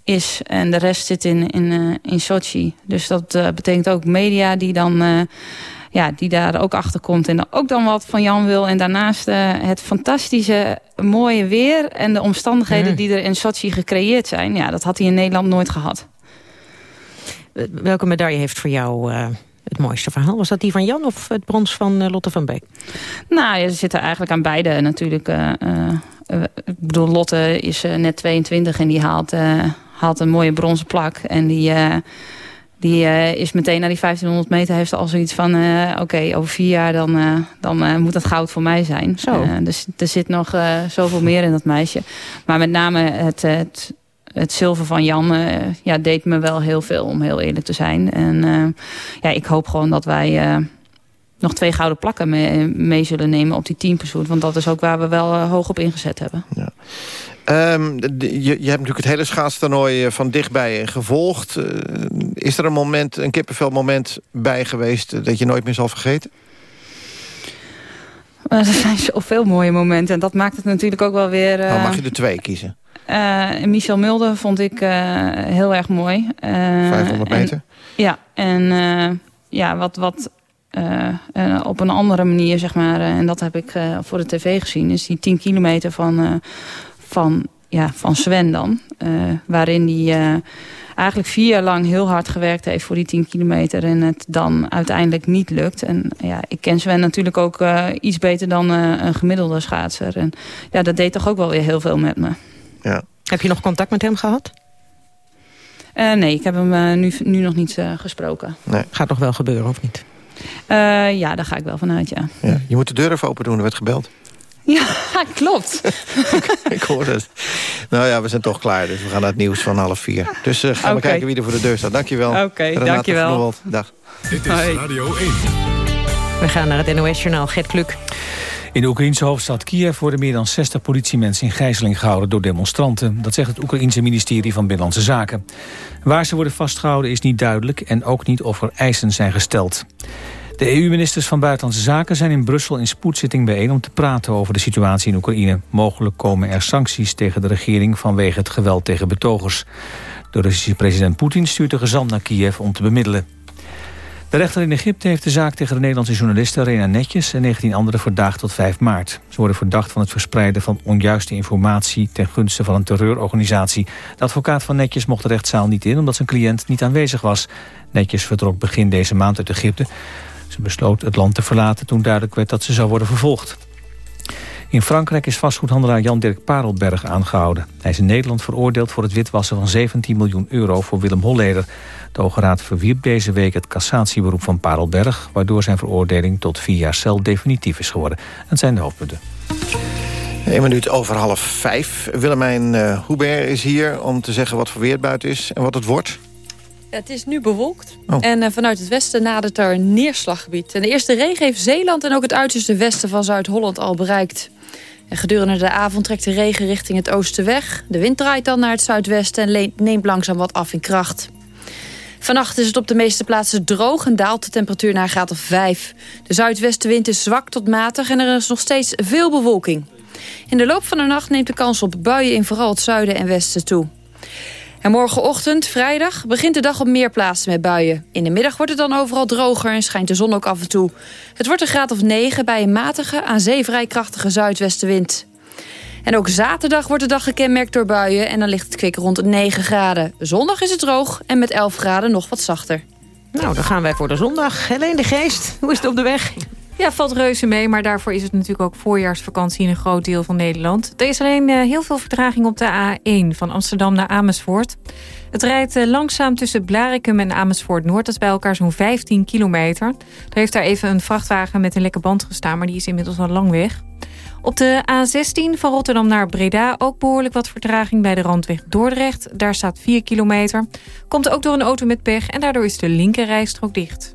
S17: is. En de rest zit in, in, in Sochi. Dus dat betekent ook media die dan ja, die daar ook achter komt en ook dan wat van Jan wil. En daarnaast uh, het fantastische mooie weer en de omstandigheden mm. die er in Sochi gecreëerd zijn. Ja, dat had hij in Nederland nooit gehad.
S3: Welke medaille heeft voor jou uh, het mooiste verhaal? Was dat die van Jan of het brons van uh, Lotte van Beek?
S17: Nou, ja, ze zitten eigenlijk aan beide natuurlijk. ik bedoel, Lotte is net 22 en die haalt, haalt een mooie bronzen plak. En die die uh, is meteen na die 1500 meter heeft al zoiets van... Uh, oké, over vier jaar dan, uh, dan moet dat goud voor mij zijn.
S3: Zo.
S17: dus er zit nog zoveel meer in dat meisje. Maar met name het, het, het zilver van Jan ja, deed me wel heel veel, om heel eerlijk te zijn. En ja, ik hoop gewoon dat wij nog twee gouden plakken mee, mee, zullen nemen op die teampersoon. Want dat is ook waar we wel hoog op ingezet hebben. Ja.
S2: Um, je, je, hebt natuurlijk het hele schaatstoernooi eh, van dichtbij gevolgd. Uh, is er een moment, een kippenvelmoment bij geweest... dat je nooit meer zal vergeten?
S17: Er zijn zoveel mooie momenten. En dat maakt het natuurlijk ook wel weer... Uh,
S2: nou, mag je er twee kiezen?
S17: Michel Mulder vond ik heel erg mooi.
S2: 500 meter?
S17: En, ja, en ja, wat... wat op een andere manier, zeg maar, en dat heb ik voor de tv gezien... is die 10 kilometer van, van, ja, van Sven dan. Waarin uh, eigenlijk vier jaar lang heel hard gewerkt heeft voor die 10 kilometer. En het dan uiteindelijk niet lukt. En ja, ik ken Sven natuurlijk ook uh, iets beter dan een gemiddelde schaatser. En ja, dat deed toch ook wel weer heel veel met me.
S3: Ja. Heb je nog contact met hem gehad?
S17: nee, ik heb hem nu, nu nog niet gesproken.
S3: Nee. Gaat nog wel gebeuren, of niet?
S17: ja, daar ga ik wel vanuit, ja.
S2: ja. Je moet de deur even open doen, er werd gebeld.
S17: Ja, klopt.
S2: ik hoor het. Nou ja, we zijn toch klaar, dus we gaan naar het nieuws van half vier. Dus uh, gaan we kijken wie er voor de deur staat. Dankjewel.
S3: Oké, dankjewel.
S2: Dag.
S1: Dit is
S3: Hoi.
S1: Radio 1.
S3: We gaan naar het NOS-journaal. Gert Kluk.
S4: In de Oekraïnse hoofdstad Kiev worden meer dan 60 politiemensen in gijzeling gehouden door demonstranten. Dat zegt het Oekraïense ministerie van Binnenlandse Zaken. Waar ze worden vastgehouden is niet duidelijk en ook niet of er eisen zijn gesteld. De EU-ministers van Buitenlandse Zaken zijn in Brussel in spoedzitting bijeen om te praten over de situatie in Oekraïne. Mogelijk komen er sancties tegen de regering vanwege het geweld tegen betogers. De Russische president Poetin stuurt een gezant naar Kiev om te bemiddelen. De rechter in Egypte heeft de zaak tegen de Nederlandse journaliste Rena Netjes en 19 anderen verdaagd tot 5 maart. Ze worden verdacht van het verspreiden van onjuiste informatie ten gunste van een terreurorganisatie. De advocaat van Netjes mocht de rechtszaal niet in omdat zijn cliënt niet aanwezig was. Netjes vertrok begin deze maand uit Egypte. Ze besloot het land te verlaten toen duidelijk werd dat ze zou worden vervolgd. In Frankrijk is vastgoedhandelaar Jan-Dirk Parelberg aangehouden. Hij is in Nederland veroordeeld voor het witwassen van 17 miljoen euro voor Willem Holleder. De Hoge Raad verwierp deze week het cassatieberoep van Parelberg... waardoor zijn veroordeling tot vier jaar cel definitief is geworden. Dat zijn de hoofdpunten.
S2: Een minuut over half vijf. Willemijn uh, Hubert is hier om te zeggen wat voor weer buiten is en wat het wordt.
S18: Het is nu bewolkt.
S2: Oh.
S18: En uh, vanuit het westen nadert er een neerslaggebied. En de eerste regen heeft Zeeland en ook het uiterste westen van Zuid-Holland al bereikt. En gedurende de avond trekt de regen richting het oosten weg. De wind draait dan naar het zuidwesten en neemt langzaam wat af in kracht. Vannacht is het op de meeste plaatsen droog en daalt de temperatuur naar een graad of 5. De zuidwestenwind is zwak tot matig en er is nog steeds veel bewolking. In de loop van de nacht neemt de kans op buien in vooral het zuiden en westen toe. En morgenochtend, vrijdag, begint de dag op meer plaatsen met buien. In de middag wordt het dan overal droger en schijnt de zon ook af en toe. Het wordt een graad of 9 bij een matige, aan zee vrij krachtige zuidwestenwind. En ook zaterdag wordt de dag gekenmerkt door buien en dan ligt het kwik rond 9 graden. Zondag is het droog en met 11 graden nog wat zachter.
S3: Nou, dan gaan wij voor de zondag. Helene de Geest, hoe is het op de weg?
S8: Ja, valt reuze mee, maar daarvoor is het natuurlijk ook voorjaarsvakantie in een groot deel van Nederland. Er is alleen uh, heel veel vertraging op de A1 van Amsterdam naar Amersfoort. Het rijdt uh, langzaam tussen Blarikum en Amersfoort-Noord. Dat is bij elkaar zo'n 15 kilometer. Er heeft daar even een vrachtwagen met een lekke band gestaan, maar die is inmiddels al lang weg. Op de A16 van Rotterdam naar Breda ook behoorlijk wat vertraging bij de randweg Dordrecht. Daar staat 4 kilometer. Komt ook door een auto met pech en daardoor is de linkerrijstrook dicht.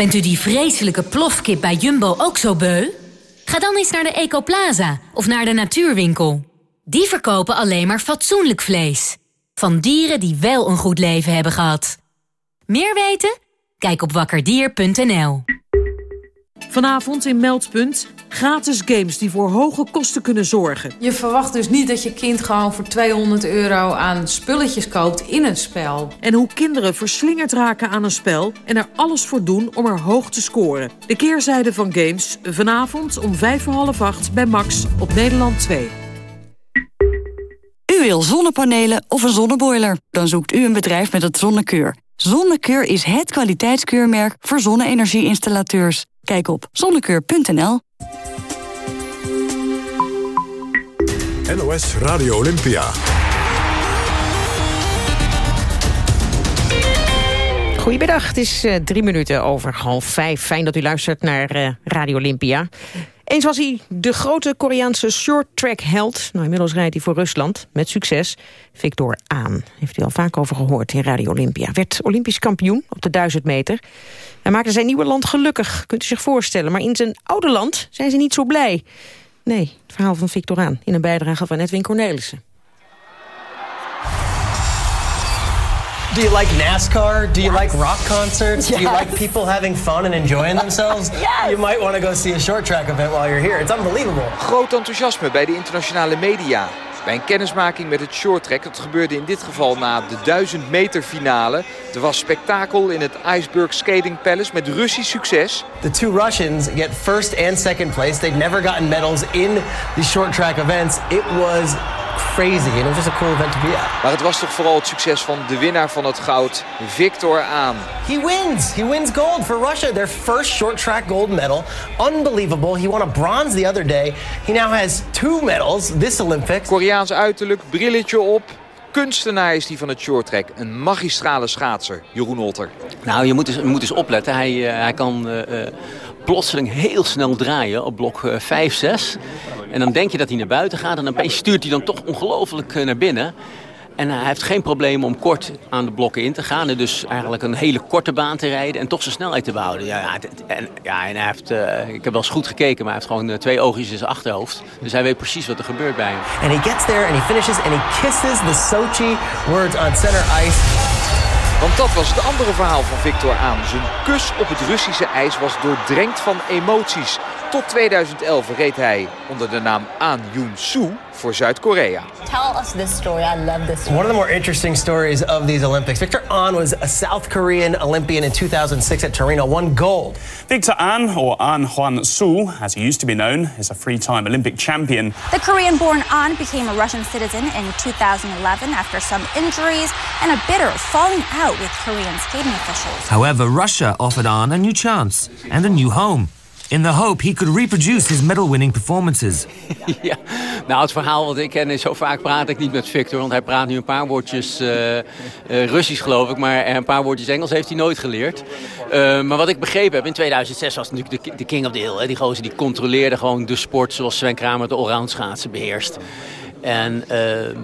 S19: Bent u die vreselijke plofkip bij Jumbo ook zo beu? Ga dan eens naar de Ecoplaza of naar de Natuurwinkel. Die verkopen alleen maar fatsoenlijk vlees. Van dieren die wel een goed leven hebben gehad. Meer weten? Kijk op wakkerdier.nl.
S20: Vanavond in Meldpunt gratis games die voor hoge kosten kunnen zorgen.
S21: Je verwacht dus niet dat je kind gewoon voor 200 euro aan spulletjes koopt in een spel.
S20: En hoe kinderen verslingerd raken aan een spel en er alles voor doen om er hoog te scoren. De keerzijde van games vanavond om vijf voor half acht bij Max op Nederland 2.
S22: U wil zonnepanelen of een zonneboiler? Dan zoekt u een bedrijf met het Zonnekeur. Zonnekeur is het kwaliteitskeurmerk voor zonne-energie-installateurs. Kijk op zonnekeur.nl.
S1: NOS Radio Olympia.
S3: Goedemiddag, het is uh, drie minuten over half vijf. Fijn dat u luistert naar uh, Radio Olympia. Eens was hij de grote Koreaanse short-track held. Nou, inmiddels rijdt hij voor Rusland, met succes. Victor Aan, heeft u al vaak over gehoord in Radio Olympia. Werd Olympisch kampioen op de 1000 meter. Hij maakte zijn nieuwe land gelukkig, kunt u zich voorstellen. Maar in zijn oude land zijn ze niet zo blij. Nee, het verhaal van Victor Aan in een bijdrage van Edwin Cornelissen.
S23: Do you like NASCAR? Do you yes. like rock concerts? Yes. Do you like people having fun and enjoying themselves?
S20: yes.
S23: You might want to go see a short track event while you're here. It's unbelievable.
S24: Groot enthousiasme bij de internationale media.
S25: Bij een kennismaking met het shorttrack, dat gebeurde in dit geval na de 1000 meter finale. Er was spektakel in het Iceberg Skating Palace met Russisch succes.
S23: The two Russians get first and second place. They'd never gotten medals in the short track events. It was crazy and it was just a cool event to be at.
S25: Maar het was toch vooral het succes van de winnaar van het goud, Victor Aan.
S23: He wins. He wins gold for Russia. Their first short track gold medal. Unbelievable. He won a bronze the other day. He now has two medals this Olympics.
S25: Koreaans uiterlijk, brilletje op. Kunstenaar is die van het shorttrack. Een magistrale schaatser, Jeroen Otter.
S26: Nou, je moet eens, je moet eens opletten. Hij, uh, hij kan uh, plotseling heel snel draaien op blok 5, 6. En dan denk je dat hij naar buiten gaat. En opeens stuurt hij dan toch ongelooflijk naar binnen. En hij heeft geen probleem om kort aan de blokken in te gaan. En dus eigenlijk een hele korte baan te rijden en toch zijn snelheid te behouden. Ja, en, ja, en hij heeft, uh, ik heb wel eens goed gekeken, maar hij heeft gewoon uh, twee oogjes in zijn achterhoofd. Dus hij weet precies wat er gebeurt bij hem.
S23: And he gets there and he finishes and he kisses the Sochi words on center ice.
S25: Want dat was het andere verhaal van Victor aan. Zijn kus op het Russische ijs was doordrenkt van emoties. Tot 2011 reed hij onder de naam An Yoon-soo voor Zuid-Korea.
S27: Tell us this story. I love this story.
S23: One of the more interesting stories of these Olympics. Victor An was a South Korean Olympian in 2006 at Torino, won gold.
S28: Victor An, or An Hwan-soo, as he used to be known, is a three-time Olympic champion.
S27: The Korean-born An became a Russian citizen in 2011 after some injuries and a bitter falling out with Korean skating officials.
S29: However, Russia offered An a new chance and a new home. In the hope he could reproduce his medal-winning performances.
S26: ja, nou het verhaal wat ik ken is zo vaak praat ik niet met Victor, want hij praat nu een paar woordjes uh, uh, Russisch geloof ik, maar een paar woordjes Engels heeft hij nooit geleerd. Maar wat ik begrepen heb, in 2006 was natuurlijk de, king of the hill. Hè? Die gozer die controleerde gewoon de sport zoals Sven Kramer de allround schaatsen beheerst. En ehm,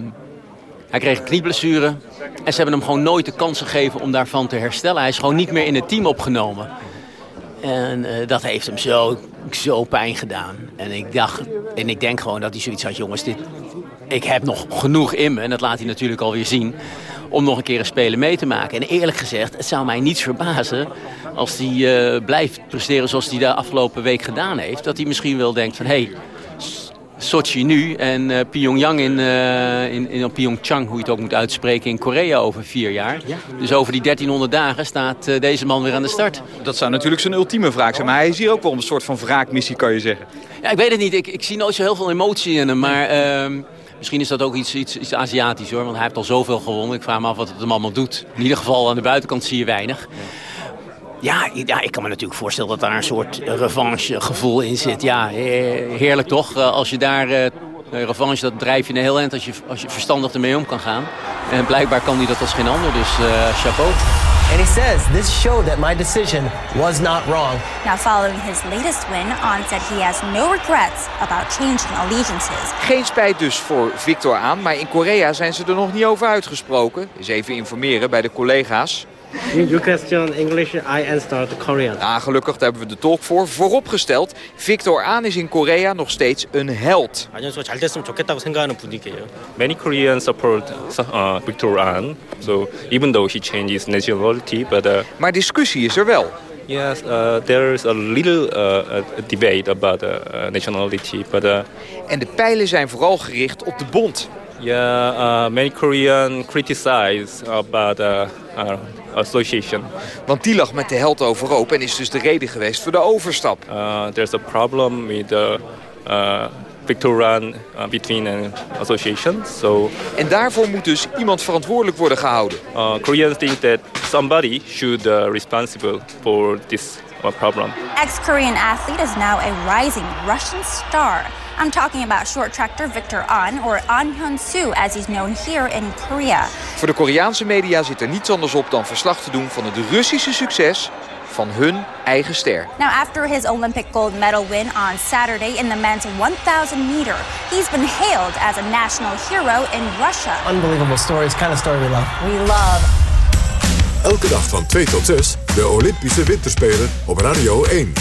S26: hij kreeg knieblessure en ze hebben hem gewoon nooit de kans gegeven om daarvan te herstellen. Hij is gewoon niet meer in het team opgenomen. En uh, dat heeft hem zo, zo pijn gedaan. En ik dacht, en ik denk gewoon dat hij zoiets had, jongens, dit, ik heb nog genoeg in me. En dat laat hij natuurlijk alweer zien. Om nog een keer een spelen mee te maken. En eerlijk gezegd, het zou mij niets verbazen als hij uh, blijft presteren zoals hij de afgelopen week gedaan heeft. Dat hij misschien wel denkt van, hey, Sochi nu en uh, Pyongyang in, uh, in, in Pyeongchang, hoe je het ook moet uitspreken, in Korea over vier jaar. Ja. Dus over die 1300 dagen staat uh, deze man weer aan de start.
S25: Dat zou natuurlijk zijn ultieme vraag zijn, maar hij is hier ook wel een soort van wraakmissie, kan je zeggen.
S26: Ja, ik weet het niet. Ik, ik zie nooit zo heel veel emotie in hem, maar ehm, misschien is dat ook iets, iets, iets Aziatisch hoor, want hij heeft al zoveel gewonnen. Ik vraag me af wat het hem allemaal doet. In ieder geval aan de buitenkant zie je weinig. Ja. Ja, ja, ik kan me natuurlijk voorstellen dat daar een soort revanchegevoel in zit. Ja, heerlijk toch? Als je daar uh, revanche, dat drijf je een heel eind als je, als je verstandig ermee om kan gaan. En blijkbaar kan hij dat als geen ander, dus uh, chapeau.
S23: And he says this showed that my decision was not wrong.
S27: Now, following his latest win, On said he has no regrets about changing allegiances.
S25: Geen spijt dus voor Victor aan, maar in Korea zijn ze er nog niet over uitgesproken. Eens even informeren bij de collega's.
S30: You question English, I answer Korean.
S25: Ja, gelukkig daar hebben we de tolk voor. Vooropgesteld, Victor Aan is in Korea nog steeds een held.
S24: Many Koreans support uh, Victor Aan, so even though he changes nationality, but. Uh,
S25: maar discussie is er wel.
S24: Yes, uh, there is a little uh, debate about uh, nationality, but.
S25: en de pijlen zijn vooral gericht op de bond.
S24: Yeah, uh, many Koreans criticize about uh, uh, association.
S25: Want die lag met de held overhoop en is dus de reden geweest voor de overstap.
S24: Uh, there's a problem with the uh, Victorian uh, between an association. So,
S25: en daarvoor moet dus iemand verantwoordelijk worden gehouden.
S24: Uh, Koreans think that somebody should uh, responsible for this uh, problem.
S27: Ex-Korean athlete is now a rising Russian star. I'm talking about short tractor Victor An, or An Hyun-soo as he's known here in Korea.
S25: Voor de Koreaanse media zit er niets anders op dan verslag te doen van het Russische succes van hun eigen ster.
S27: Now after his Olympic gold medal win on Saturday in the men's 1000 meter, he's been hailed as a national hero in Russia.
S23: Unbelievable story. It's kind of story we love.
S27: We love.
S1: Elke dag van 2 tot 6, de Olympische Winterspelen op Radio 1.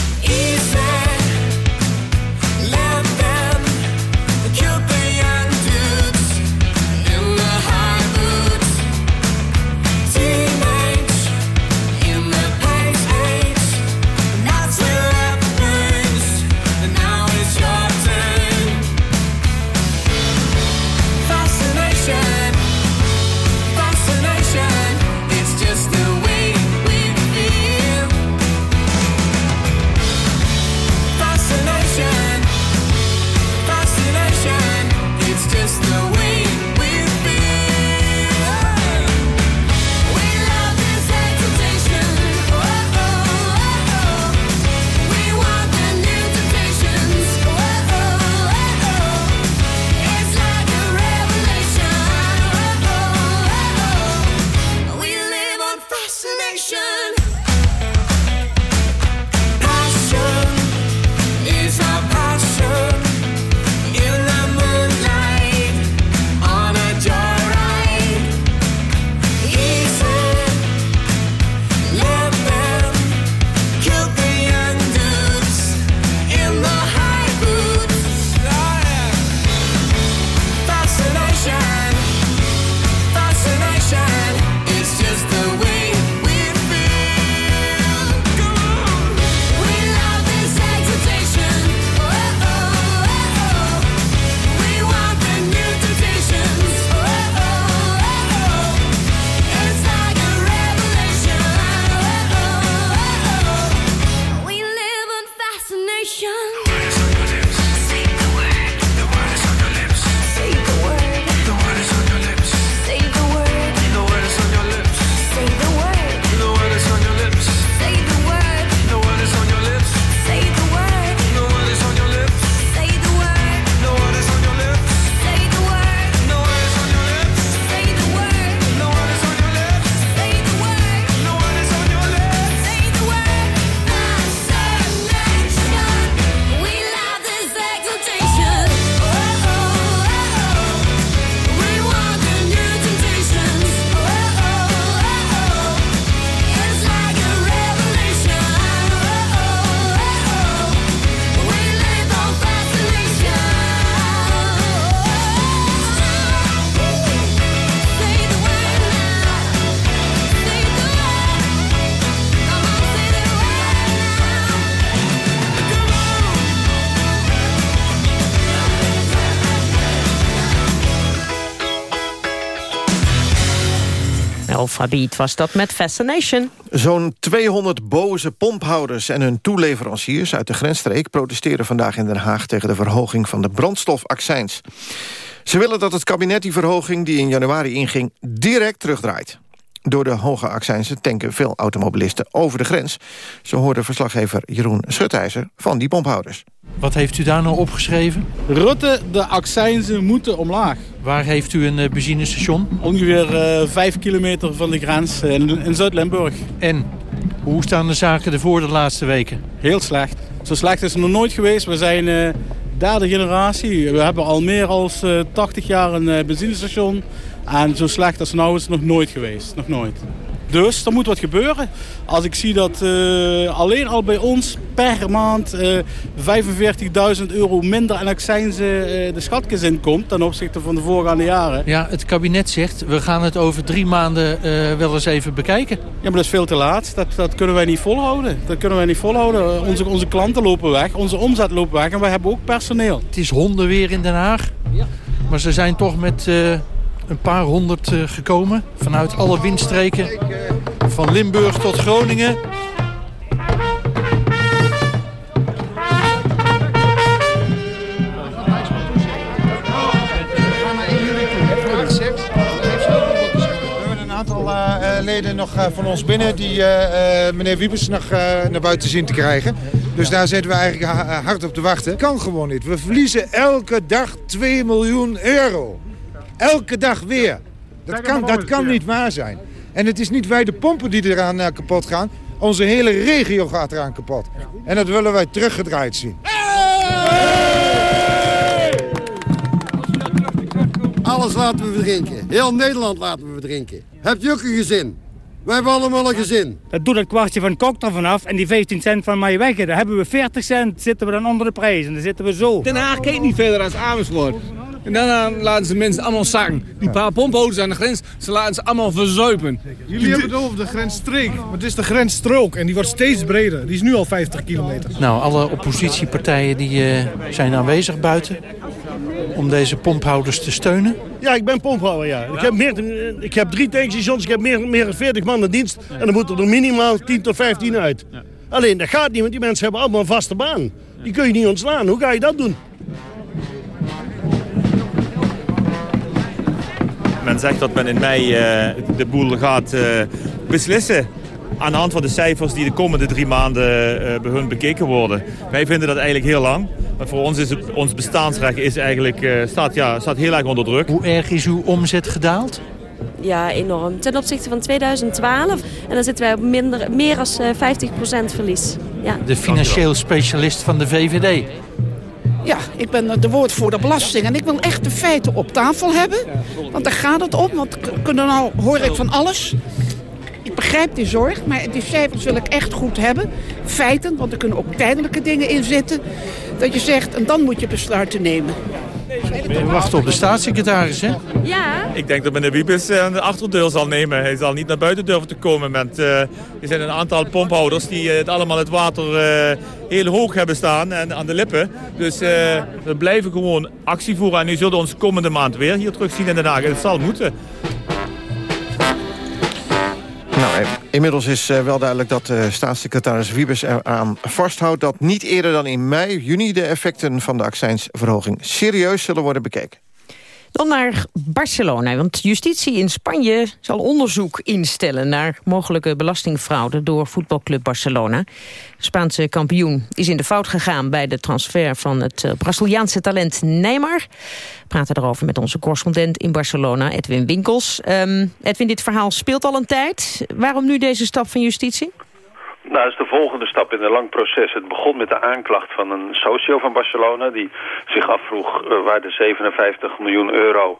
S3: Alphabet was dat met Fascination.
S2: Zo'n 200 boze pomphouders en hun toeleveranciers uit de grensstreek... protesteren vandaag in Den Haag tegen de verhoging van de brandstofaccijns. Ze willen dat het kabinet die verhoging die in januari inging direct terugdraait. Door de hoge accijnsen tanken veel automobilisten over de grens. Zo hoorde verslaggever Jeroen Schutijzer van die pomphouders.
S31: Wat heeft u daar nou opgeschreven?
S32: Rutte, de accijnzen moeten omlaag.
S31: Waar heeft u een uh, benzinestation?
S32: Ongeveer uh, vijf kilometer van de grens in, in Zuid-Limburg.
S31: En hoe staan de zaken ervoor de laatste weken?
S32: Heel slecht. Zo slecht is het nog nooit geweest. We zijn uh, derde generatie. We hebben al meer dan 80 jaar een benzinestation. En zo slecht als nou is het nog nooit geweest. Nog nooit. Dus er moet wat gebeuren. Als ik zie dat uh, alleen al bij ons per maand uh, 45.000 euro minder aan accijnzen uh, de schatkist inkomt... ten opzichte van de voorgaande jaren.
S31: Ja, het kabinet zegt, we gaan het over drie maanden wel eens even bekijken.
S32: Ja, maar dat is veel te laat. Dat, dat kunnen wij niet volhouden. Dat kunnen wij niet volhouden. Onze, onze klanten lopen weg, onze omzet loopt weg en wij hebben ook personeel.
S31: Het is honden weer in Den Haag.
S32: Ja.
S31: Maar ze zijn toch met een paar honderd uh, gekomen. Vanuit alle windstreken. Van Limburg tot Groningen.
S33: een aantal uh, leden nog van ons binnen die meneer Wiebes nog naar buiten zien te krijgen. Dus daar zitten we eigenlijk hard op te wachten. Kan gewoon niet. We verliezen elke dag 2 miljoen euro. Elke dag weer. Dat kan, dat kan niet waar zijn. En het is niet wij de pompen die eraan uh, kapot gaan. Onze hele regio gaat eraan kapot. En dat willen wij teruggedraaid zien.
S34: Alles laten we drinken. Heel Nederland laten we drinken. Heb je ook een gezin? Wij hebben allemaal een gezin.
S35: Dat doet het kwartje van kok er vanaf en die 15 cent van mij weg. Daar hebben we 40 cent, zitten we dan onder de prijs. En dan zitten we zo.
S36: Den Haag kijkt niet verder als Amersfoort. En daarna laten ze mensen allemaal zakken. Die paar pomphouders aan de grens, ze laten ze allemaal verzuipen.
S33: Jullie hebben het over de grensstreek, maar het is de grensstrook. En die wordt steeds breder. Die is nu al 50 kilometer.
S31: Nou, alle oppositiepartijen die, uh, zijn aanwezig buiten om deze pomphouders te steunen?
S35: Ja, ik ben pomphouder, ja. Ik heb, meer, ik heb drie tankstations, ik heb meer, meer dan 40 man in dienst. En dan moeten er minimaal 10 tot 15 uit. Alleen, dat gaat niet, want die mensen hebben allemaal een vaste baan. Die kun je niet ontslaan. Hoe ga je dat doen?
S37: Men zegt dat men in mei uh, de boel gaat uh, beslissen aan de hand van de cijfers die de komende drie maanden uh, bij hun bekeken worden. Wij vinden dat eigenlijk heel lang. Maar voor ons is het, ons bestaansrecht is eigenlijk, uh, staat, ja, staat heel erg onder druk.
S31: Hoe erg is uw omzet gedaald?
S38: Ja, enorm. Ten opzichte van 2012. En dan zitten wij op minder, meer dan uh, 50% verlies. Ja.
S31: De financieel specialist van de VVD.
S39: Ja, ik ben de woordvoerder belasting en ik wil echt de feiten op tafel hebben. Want daar gaat het om, want kunnen nou, hoor ik van alles. Ik begrijp die zorg, maar die cijfers wil ik echt goed hebben. Feiten, want er kunnen ook tijdelijke dingen in zitten. Dat je zegt, en dan moet je besluiten nemen.
S31: We wachten op de staatssecretaris, hè?
S38: Ja.
S37: Ik denk dat meneer Wiebes de achterdeur zal nemen. Hij zal niet naar buiten durven te komen. Met, uh, er zijn een aantal pomphouders die uh, het allemaal het water heel hoog hebben staan en aan de lippen. Dus we blijven gewoon actie voeren. En u zult ons komende maand weer hier terugzien in Den Haag. Het zal moeten.
S2: Nou, inmiddels is uh, wel duidelijk dat uh, staatssecretaris Wiebes eraan vasthoudt... dat niet eerder dan in mei, juni de effecten van de accijnsverhoging... serieus zullen worden bekeken.
S3: Dan naar Barcelona, want justitie in Spanje zal onderzoek instellen... naar mogelijke belastingfraude door voetbalclub Barcelona. De Spaanse kampioen is in de fout gegaan bij de transfer van het uh, Braziliaanse talent Neymar. We praten erover met onze correspondent in Barcelona, Edwin Winkels. Um, Edwin, dit verhaal speelt al een tijd. Waarom nu deze stap van justitie?
S40: Nou, dat is de volgende stap in een lang proces. Het begon met de aanklacht van een socio van Barcelona... die zich afvroeg waar de 57 miljoen euro...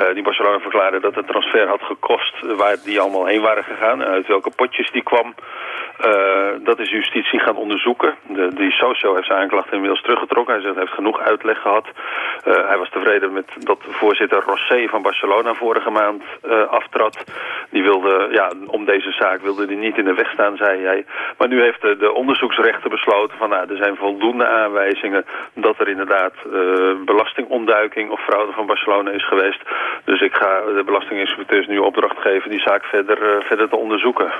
S40: Uh, die Barcelona verklaarde dat de transfer had gekost... Uh, waar die allemaal heen waren gegaan... uit welke potjes die kwam. Uh, dat is justitie gaan onderzoeken. De, die socio heeft zijn aanklacht inmiddels teruggetrokken. Hij zegt hij heeft genoeg uitleg gehad. Hij was tevreden met dat voorzitter Rosé van Barcelona vorige maand uh, aftrad. Die wilde, ja, om deze zaak wilde hij niet in de weg staan, zei hij. Maar nu heeft de, de onderzoeksrechter besloten van nou, er zijn voldoende aanwijzingen dat er inderdaad belastingontduiking of fraude van Barcelona is geweest. Dus ik ga de belastinginspecteurs nu opdracht geven die zaak verder, verder te onderzoeken.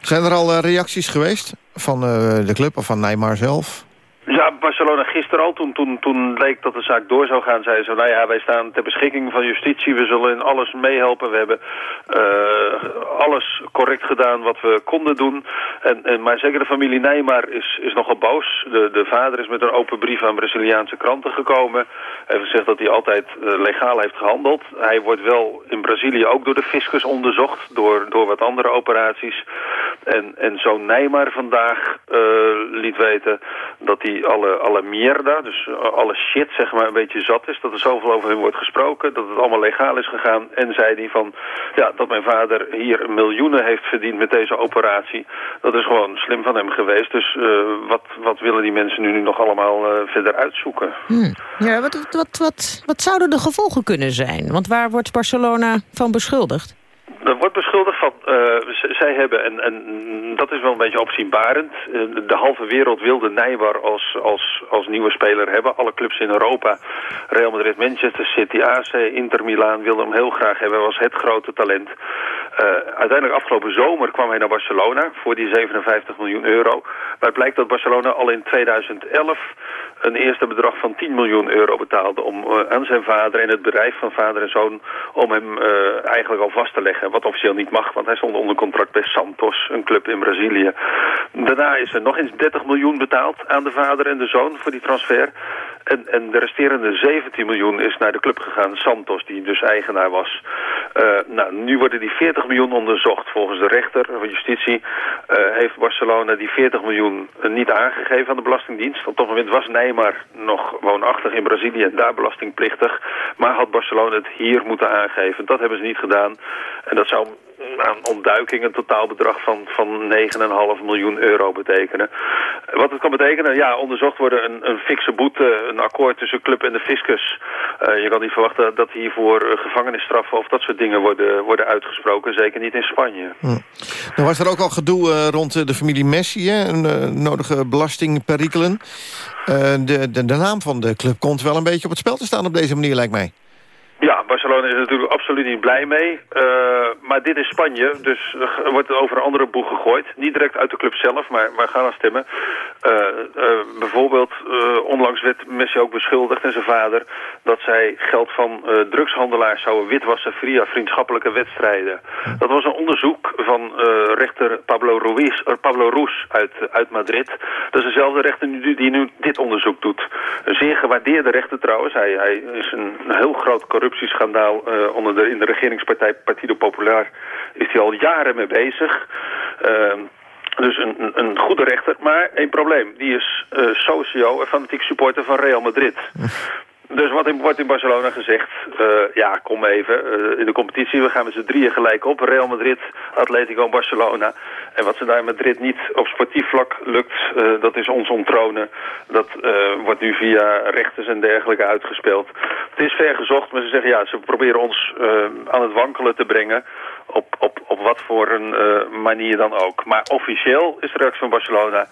S2: Zijn er al reacties geweest van de club of van Neymar zelf?
S40: Ja, Barcelona gisteren al, toen, toen, toen leek dat de zaak door zou gaan, zeiden ze... nou ja, wij staan ter beschikking van justitie, we zullen in alles meehelpen. We hebben uh, alles correct gedaan wat we konden doen. En, en, maar zeker de familie Neymar is, is nogal boos. De, de vader is met een open brief aan Braziliaanse kranten gekomen. Hij heeft gezegd dat hij altijd uh, legaal heeft gehandeld. Hij wordt wel in Brazilië ook door de fiscus onderzocht, door, door wat andere operaties. En, en zo'n Neymar vandaag uh, liet weten dat hij alle, alle mierda, dus alle shit zeg maar een beetje zat is. Dat er zoveel over hem wordt gesproken, dat het allemaal legaal is gegaan. En zei hij van, ja, dat mijn vader hier miljoenen heeft verdiend met deze operatie. Dat is gewoon slim van hem geweest. Dus uh, wat, wat willen die mensen nu nog allemaal uh, verder uitzoeken?
S3: Hmm. Ja, wat, wat, wat, wat zouden de gevolgen kunnen zijn? Want waar wordt Barcelona van beschuldigd?
S40: Er wordt beschuldigd van, uh, zij hebben, en, en dat is wel een beetje opzienbarend, uh, de halve wereld wilde Nijbar als, als, als nieuwe speler hebben. Alle clubs in Europa, Real Madrid, Manchester City, AC, Inter Milaan wilden hem heel graag hebben. Was het grote talent. Uh, uiteindelijk afgelopen zomer kwam hij naar Barcelona voor die 57 miljoen euro. Maar het blijkt dat Barcelona al in 2011 een eerste bedrag van 10 miljoen euro betaalde om, aan zijn vader en het bedrijf van vader en zoon om hem eigenlijk al vast te leggen. Wat officieel niet mag, want hij stond onder contract bij Santos, een club in Brazilië. Daarna is er nog eens 30 miljoen betaald aan de vader en de zoon voor die transfer. En, en de resterende 17 miljoen is naar de club gegaan, Santos, die dus eigenaar was. Uh, nou, nu worden die 40 miljoen onderzocht. Volgens de rechter van justitie uh, heeft Barcelona die 40 miljoen niet aangegeven aan de Belastingdienst. Op dat moment was Neymar nog woonachtig in Brazilië en daar belastingplichtig. Maar had Barcelona het hier moeten aangeven. Dat hebben ze niet gedaan. En dat zou aan ontduiking een totaalbedrag van, van 9,5 miljoen euro betekenen. Wat het kan betekenen, ja, onderzocht worden een, een fikse boete, een akkoord tussen club en de fiscus. Uh, je kan niet verwachten dat hiervoor gevangenisstraffen of dat soort dingen worden, worden uitgesproken, zeker niet in Spanje.
S2: Hm. Nou was er ook al gedoe uh, rond de familie Messi, hè? Een uh, nodige belastingperikelen. de, de, de naam van de club komt wel een beetje op het spel te staan op deze manier, lijkt mij.
S40: Ja, Barcelona is natuurlijk absoluut niet blij mee. Uh, maar dit is Spanje, dus er wordt over een andere boeg gegooid. Niet direct uit de club zelf, maar we gaan aan stemmen. Uh, uh, bijvoorbeeld, onlangs werd Messi ook beschuldigd en zijn vader... dat zij geld van drugshandelaars zouden witwassen via vriendschappelijke wedstrijden. Dat was een onderzoek van rechter Pablo Ruiz, Pablo Ruz uit, uit Madrid. Dat is dezelfde rechter die, die nu dit onderzoek doet. Een zeer gewaardeerde rechter trouwens. Hij, hij is een heel groot corruptieschandaal uh, onder de, in de regeringspartij Partido Popular is hij al jaren mee bezig. Uh, dus een, een, goede rechter, maar één probleem. Die is uh, socio en fanatiek supporter van Real Madrid. Dus wat wordt in Barcelona gezegd, uh, ja, kom even, uh, in de competitie, we gaan met z'n drieën gelijk op. Real Madrid, Atletico Barcelona. En wat ze daar in Madrid niet op sportief vlak lukt, uh, dat is ons ontronen. Dat wordt nu via rechters en dergelijke uitgespeeld. Het is ver gezocht, maar ze zeggen, ja, ze proberen ons aan het wankelen te brengen. Op, op, op wat voor een manier dan ook. Maar officieel is de reactie van Barcelona...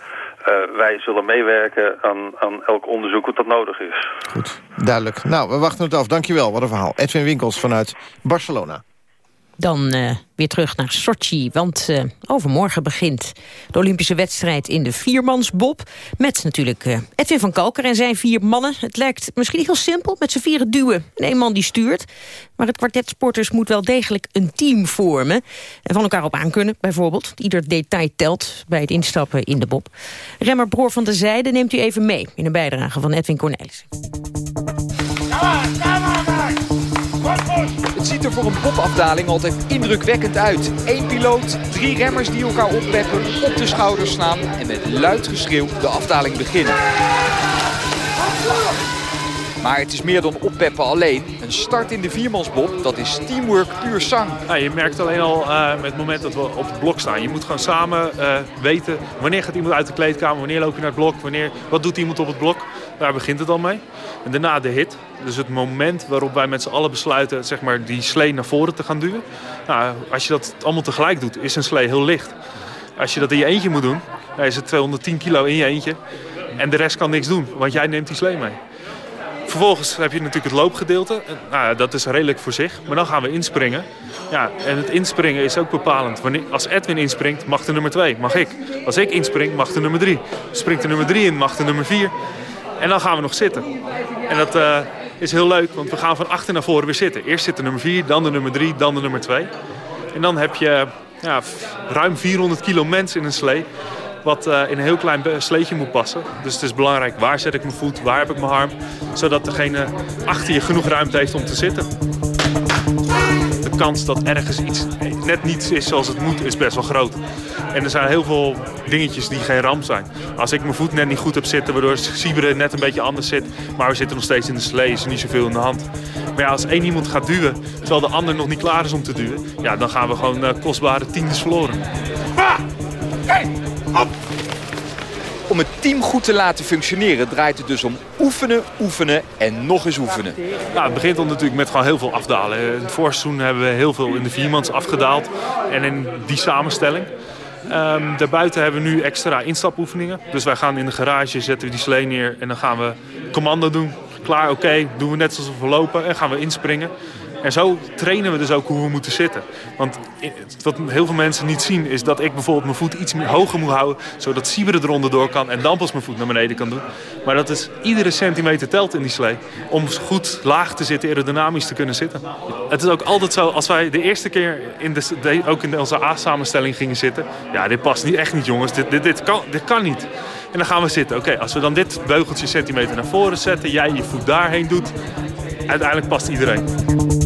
S40: Uh, wij zullen meewerken aan, aan elk onderzoek wat dat nodig is.
S2: Goed, duidelijk. Nou, we wachten het af. Dankjewel, wat een verhaal. Edwin Winkels vanuit Barcelona.
S3: Dan uh, weer terug naar Sochi, want uh, overmorgen begint de Olympische wedstrijd in de viermansbob. Met natuurlijk uh, Edwin van Kalker en zijn vier mannen. Het lijkt misschien heel simpel, met z'n vieren duwen en één man die stuurt. Maar het kwartet sporters moet wel degelijk een team vormen. En van elkaar op aankunnen, bijvoorbeeld. Ieder detail telt bij het instappen in de bob. Remmer Broer van der Zijde neemt u even mee... in een bijdrage van Edwin Cornelis.
S25: Het ziet er voor een bobafdaling altijd indrukwekkend uit. Eén piloot, drie remmers die elkaar oppeppen, op de schouders slaan... en met luid geschreeuw de afdaling beginnen. Maar het is meer dan oppeppen alleen. Een start in de viermansbob, dat is teamwork puur zang.
S41: Ja, je merkt alleen al uh, met het moment dat we op het blok staan. Je moet gewoon samen uh, weten wanneer gaat iemand uit de kleedkamer, wanneer loop je naar het blok, wanneer, wat doet iemand op het blok. Daar begint het al mee. En daarna de hit. Dus het moment waarop wij met z'n allen besluiten zeg maar, die slee naar voren te gaan duwen. Nou, als je dat allemaal tegelijk doet, is een slee heel licht. Als je dat in je eentje moet doen, dan is het 210 kilo in je eentje. En de rest kan niks doen, want jij neemt die slee mee. Vervolgens heb je natuurlijk het loopgedeelte. Nou, dat is redelijk voor zich. Maar dan gaan we inspringen. Ja, en het inspringen is ook bepalend. Wanneer, als Edwin inspringt, mag de nummer 2, mag ik. Als ik inspring, mag de nummer 3. Springt de nummer 3 in, mag de nummer 4. En dan gaan we nog zitten. En dat uh, is heel leuk, want we gaan van achter naar voren weer zitten. Eerst zit de nummer 4, dan de nummer 3, dan de nummer 2. En dan heb je ja, ruim 400 kilo mensen in een slee wat uh, in een heel klein sleetje moet passen. Dus het is belangrijk waar zet ik mijn voet, waar heb ik mijn arm. Zodat degene achter je genoeg ruimte heeft om te zitten. De kans dat ergens iets net niet is zoals het moet is best wel groot. En er zijn heel veel dingetjes die geen ramp zijn. Als ik mijn voet net niet goed heb zitten, waardoor Siberen net een beetje anders zit. Maar we zitten nog steeds in de slee, is er niet zoveel in de hand. Maar ja, als één iemand gaat duwen, terwijl de ander nog niet klaar is om te duwen. Ja, dan gaan we gewoon uh, kostbare tiendes verloren. Ah!
S25: Op! Om het team goed te laten functioneren draait het dus om oefenen, oefenen en nog eens oefenen.
S41: Nou, het begint dan natuurlijk met gewoon heel veel afdalen. In het voorseizoen hebben we heel veel in de viermans afgedaald. En in die samenstelling. Um, daarbuiten hebben we nu extra instapoefeningen. Dus wij gaan in de garage, zetten we die slee neer en dan gaan we commando doen. Klaar, oké, doen we net zoals we lopen en gaan we inspringen. En zo trainen we dus ook hoe we moeten zitten. Want wat heel veel mensen niet zien is dat ik bijvoorbeeld mijn voet iets hoger moet houden. Zodat Sieber er onderdoor kan en dan pas mijn voet naar beneden kan doen. Maar dat is iedere centimeter telt in die slee. Om goed laag te zitten, aerodynamisch te kunnen zitten. Het is ook altijd zo, als wij de eerste keer in de, ook in onze A-samenstelling gingen zitten. Ja, dit past niet, echt niet jongens. Dit, dit, dit, kan, dit kan niet. En dan gaan we zitten. Oké, als we dan dit beugeltje centimeter naar voren zetten. Jij je voet daarheen doet. Uiteindelijk past iedereen.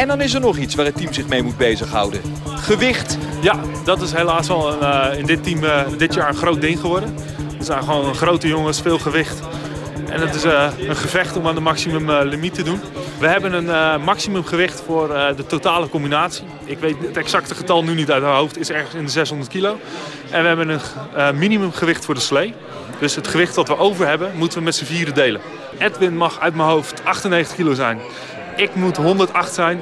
S25: En dan is er nog iets waar het team zich mee moet bezighouden. Gewicht.
S41: Ja, dat is helaas wel uh, in dit team uh, dit jaar een groot ding geworden. Er zijn gewoon grote jongens, veel gewicht. En het is uh, een gevecht om aan de maximum limiet te doen. We hebben een maximum gewicht voor de totale combinatie. Ik weet het exacte getal nu niet uit mijn hoofd. is ergens in de 600 kilo. En we hebben een minimum gewicht voor de slee. Dus het gewicht dat we over hebben, moeten we met z'n vieren delen. Edwin mag uit mijn hoofd 98 kilo zijn. Ik moet 108 zijn.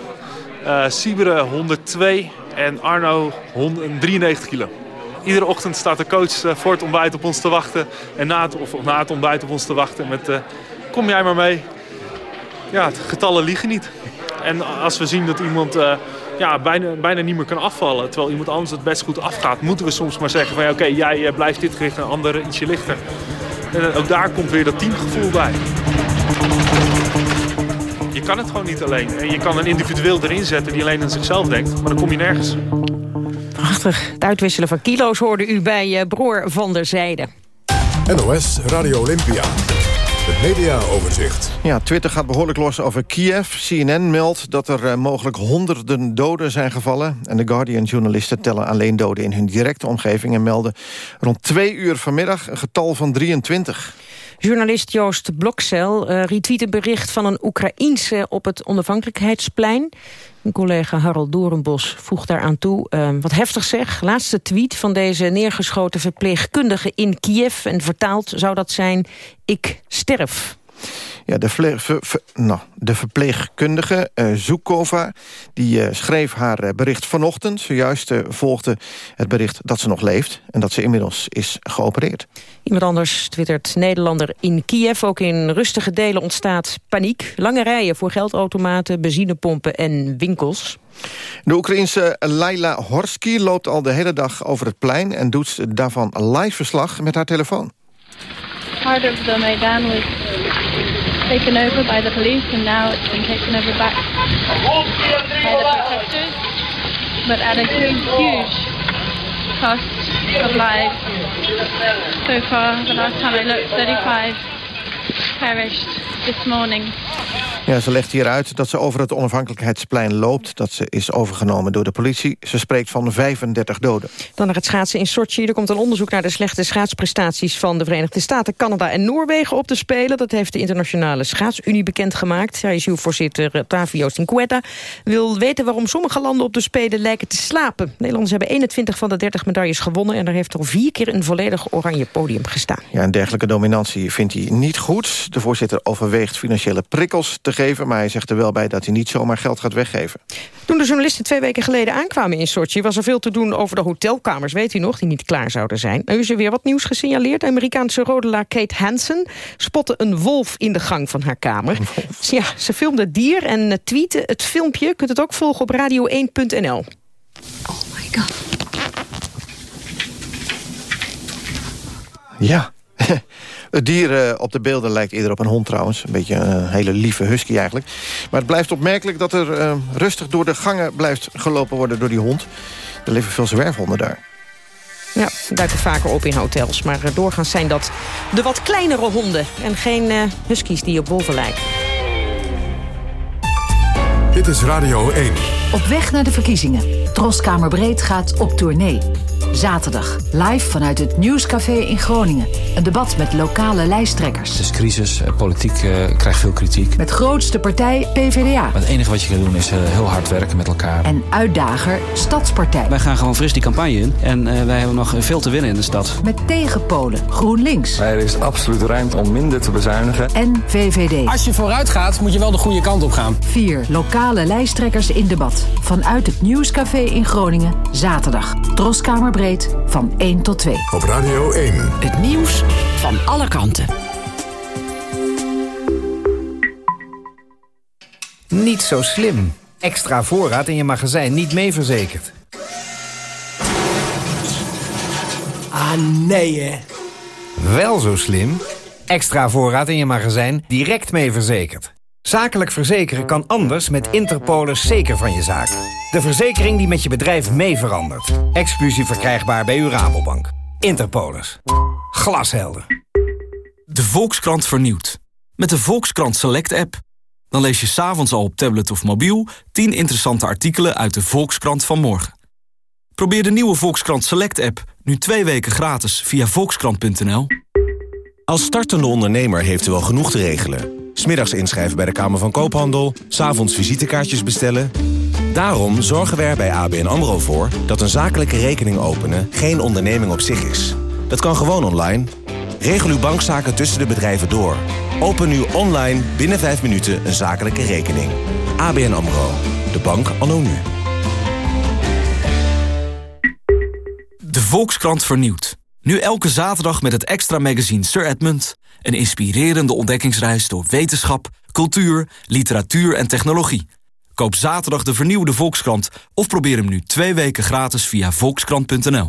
S41: Uh, Sibere 102 en Arno 193 kilo. Iedere ochtend staat de coach uh, voor het ontbijt op ons te wachten. En na het, of, na het ontbijt op ons te wachten met... Uh, kom jij maar mee. Ja, getallen liegen niet. En als we zien dat iemand ja, bijna, bijna niet meer kan afvallen... terwijl iemand anders het best goed afgaat... moeten we soms maar zeggen van... Ja, oké, jij blijft dit gewicht en een andere ietsje lichter. En ook daar komt weer dat teamgevoel bij. Je kan het gewoon niet alleen. En je kan een individueel erin zetten die alleen aan zichzelf denkt. Maar dan kom je nergens.
S3: Prachtig. Het uitwisselen van kilo's hoorde u bij Broer van der Zijde.
S1: NOS Radio Olympia. Het mediaoverzicht.
S2: Ja, Twitter gaat behoorlijk los over Kiev. CNN meldt dat er uh, mogelijk honderden doden zijn gevallen. En de Guardian-journalisten tellen alleen doden in hun directe omgeving... en melden rond twee uur vanmiddag een getal van 23.
S3: Journalist Joost Blokcel uh, retweet een bericht van een Oekraïense op het onafhankelijkheidsplein. Een collega Doornbos voegt daaraan toe. Uh, wat heftig zeg. Laatste tweet van deze neergeschoten verpleegkundige in Kiev. En vertaald zou dat zijn, ik sterf.
S2: Ja, de, ver, ver, nou, de verpleegkundige uh, Zukova die, uh, schreef haar uh, bericht vanochtend. Zojuist volgde het bericht dat ze nog leeft... en dat ze inmiddels is geopereerd.
S3: Iemand anders twittert Nederlander in Kiev. Ook in rustige delen ontstaat paniek. Lange rijen voor geldautomaten, benzinepompen en winkels.
S2: De Oekraïense Laila Horsky loopt al de hele dag over het plein... en doet daarvan live verslag met haar telefoon.
S42: Part of the Maidan was taken over by the police and now it's been taken over back by the protesters. But at a huge cost of lives. So far, the last time I looked, 35 perished this morning.
S2: Ja, ze legt hier uit dat ze over het onafhankelijkheidsplein loopt. Dat ze is overgenomen door de politie. Ze spreekt van 35 doden.
S3: Dan naar het schaatsen in Sochi. Er komt een onderzoek naar de slechte schaatsprestaties... van de Verenigde Staten, Canada en Noorwegen op te spelen. Dat heeft de Internationale Schaatsunie bekendgemaakt. ISU-voorzitter eh, Tavio Cinquetta wil weten waarom sommige landen op de Spelen lijken te slapen. Nederlanders hebben 21 van de 30 medailles gewonnen... en er heeft al vier keer een volledig oranje podium gestaan.
S2: Ja, een dergelijke dominantie vindt hij niet goed. De voorzitter overweegt financiële prikkels te geven... maar hij zegt er wel bij dat hij niet zomaar geld gaat weggeven.
S3: Toen de journalisten twee weken geleden aankwamen in Sochi... was er veel te doen over de hotelkamers, weet u nog, die niet klaar zouden zijn. Nu is er weer wat nieuws gesignaleerd. De Amerikaanse rodelaar Kate Hansen spotte een wolf in de gang van haar kamer. Ja, ze filmde het dier en eh, tweette het filmpje. Je kunt het ook volgen op radio1.nl.
S43: Oh my god.
S2: Ja. Het dier eh, op de beelden lijkt eerder op een hond trouwens. Een beetje een hele lieve husky eigenlijk. Maar het blijft opmerkelijk dat er uh, rustig door de gangen blijft gelopen worden door die hond. Er leven veel zwerfhonden daar.
S3: Ja, duiken vaker op in hotels. Maar eh, doorgaans zijn dat de wat kleinere honden. En geen uh, huskies die op wolven lijken.
S1: Dit is Radio 1.
S43: Op weg naar de verkiezingen. Troskamerbreed gaat op tournee. Zaterdag, live vanuit het Nieuwscafé in Groningen. Een debat met lokale lijsttrekkers.
S44: Het is crisis, eh, politiek uh, krijgt veel kritiek.
S43: Met grootste partij PvdA.
S44: Maar het enige wat je kan doen is uh, heel hard werken met elkaar.
S43: En uitdager Stadspartij.
S44: Wij gaan gewoon fris die campagne in. En uh, wij hebben nog veel te winnen in de stad.
S43: Met tegenpolen GroenLinks.
S44: Er is absoluut ruimte om minder te bezuinigen.
S43: En VVD.
S45: Als je vooruit gaat, moet je wel de goede kant op gaan.
S43: Vier lokale lijsttrekkers in debat. Vanuit het Nieuwscafé in Groningen. Zaterdag. Van 1 tot 2.
S1: Op Radio 1.
S43: Het nieuws van alle kanten.
S46: Niet zo slim. Extra voorraad in je magazijn niet mee verzekerd.
S45: Ah, nee hè.
S46: Wel zo slim. Extra voorraad in je magazijn direct mee verzekerd. Zakelijk verzekeren kan anders met Interpolis zeker van je zaak. De verzekering die met je bedrijf mee verandert. Exclusief verkrijgbaar bij uw Rabobank. Interpolis. Glashelder.
S47: De Volkskrant vernieuwt. Met de Volkskrant Select-app. Dan lees je s'avonds al op tablet of mobiel... 10 interessante artikelen uit de Volkskrant van morgen. Probeer de nieuwe Volkskrant Select-app nu twee weken gratis via volkskrant.nl.
S48: Als startende ondernemer heeft u wel genoeg te regelen. Smiddags inschrijven bij de Kamer van Koophandel, s'avonds visitekaartjes bestellen. Daarom zorgen we er bij ABN AMRO voor dat een zakelijke rekening openen geen onderneming op zich is. Dat kan gewoon online. Regel uw bankzaken tussen de bedrijven door. Open nu online binnen 5 minuten een zakelijke rekening. ABN AMRO. De bank anno nu.
S47: De Volkskrant vernieuwt. Nu elke zaterdag met het extra magazine Sir Edmund. Een inspirerende ontdekkingsreis door wetenschap, cultuur, literatuur en technologie. Koop zaterdag de vernieuwde Volkskrant of probeer hem nu twee weken gratis via volkskrant.nl.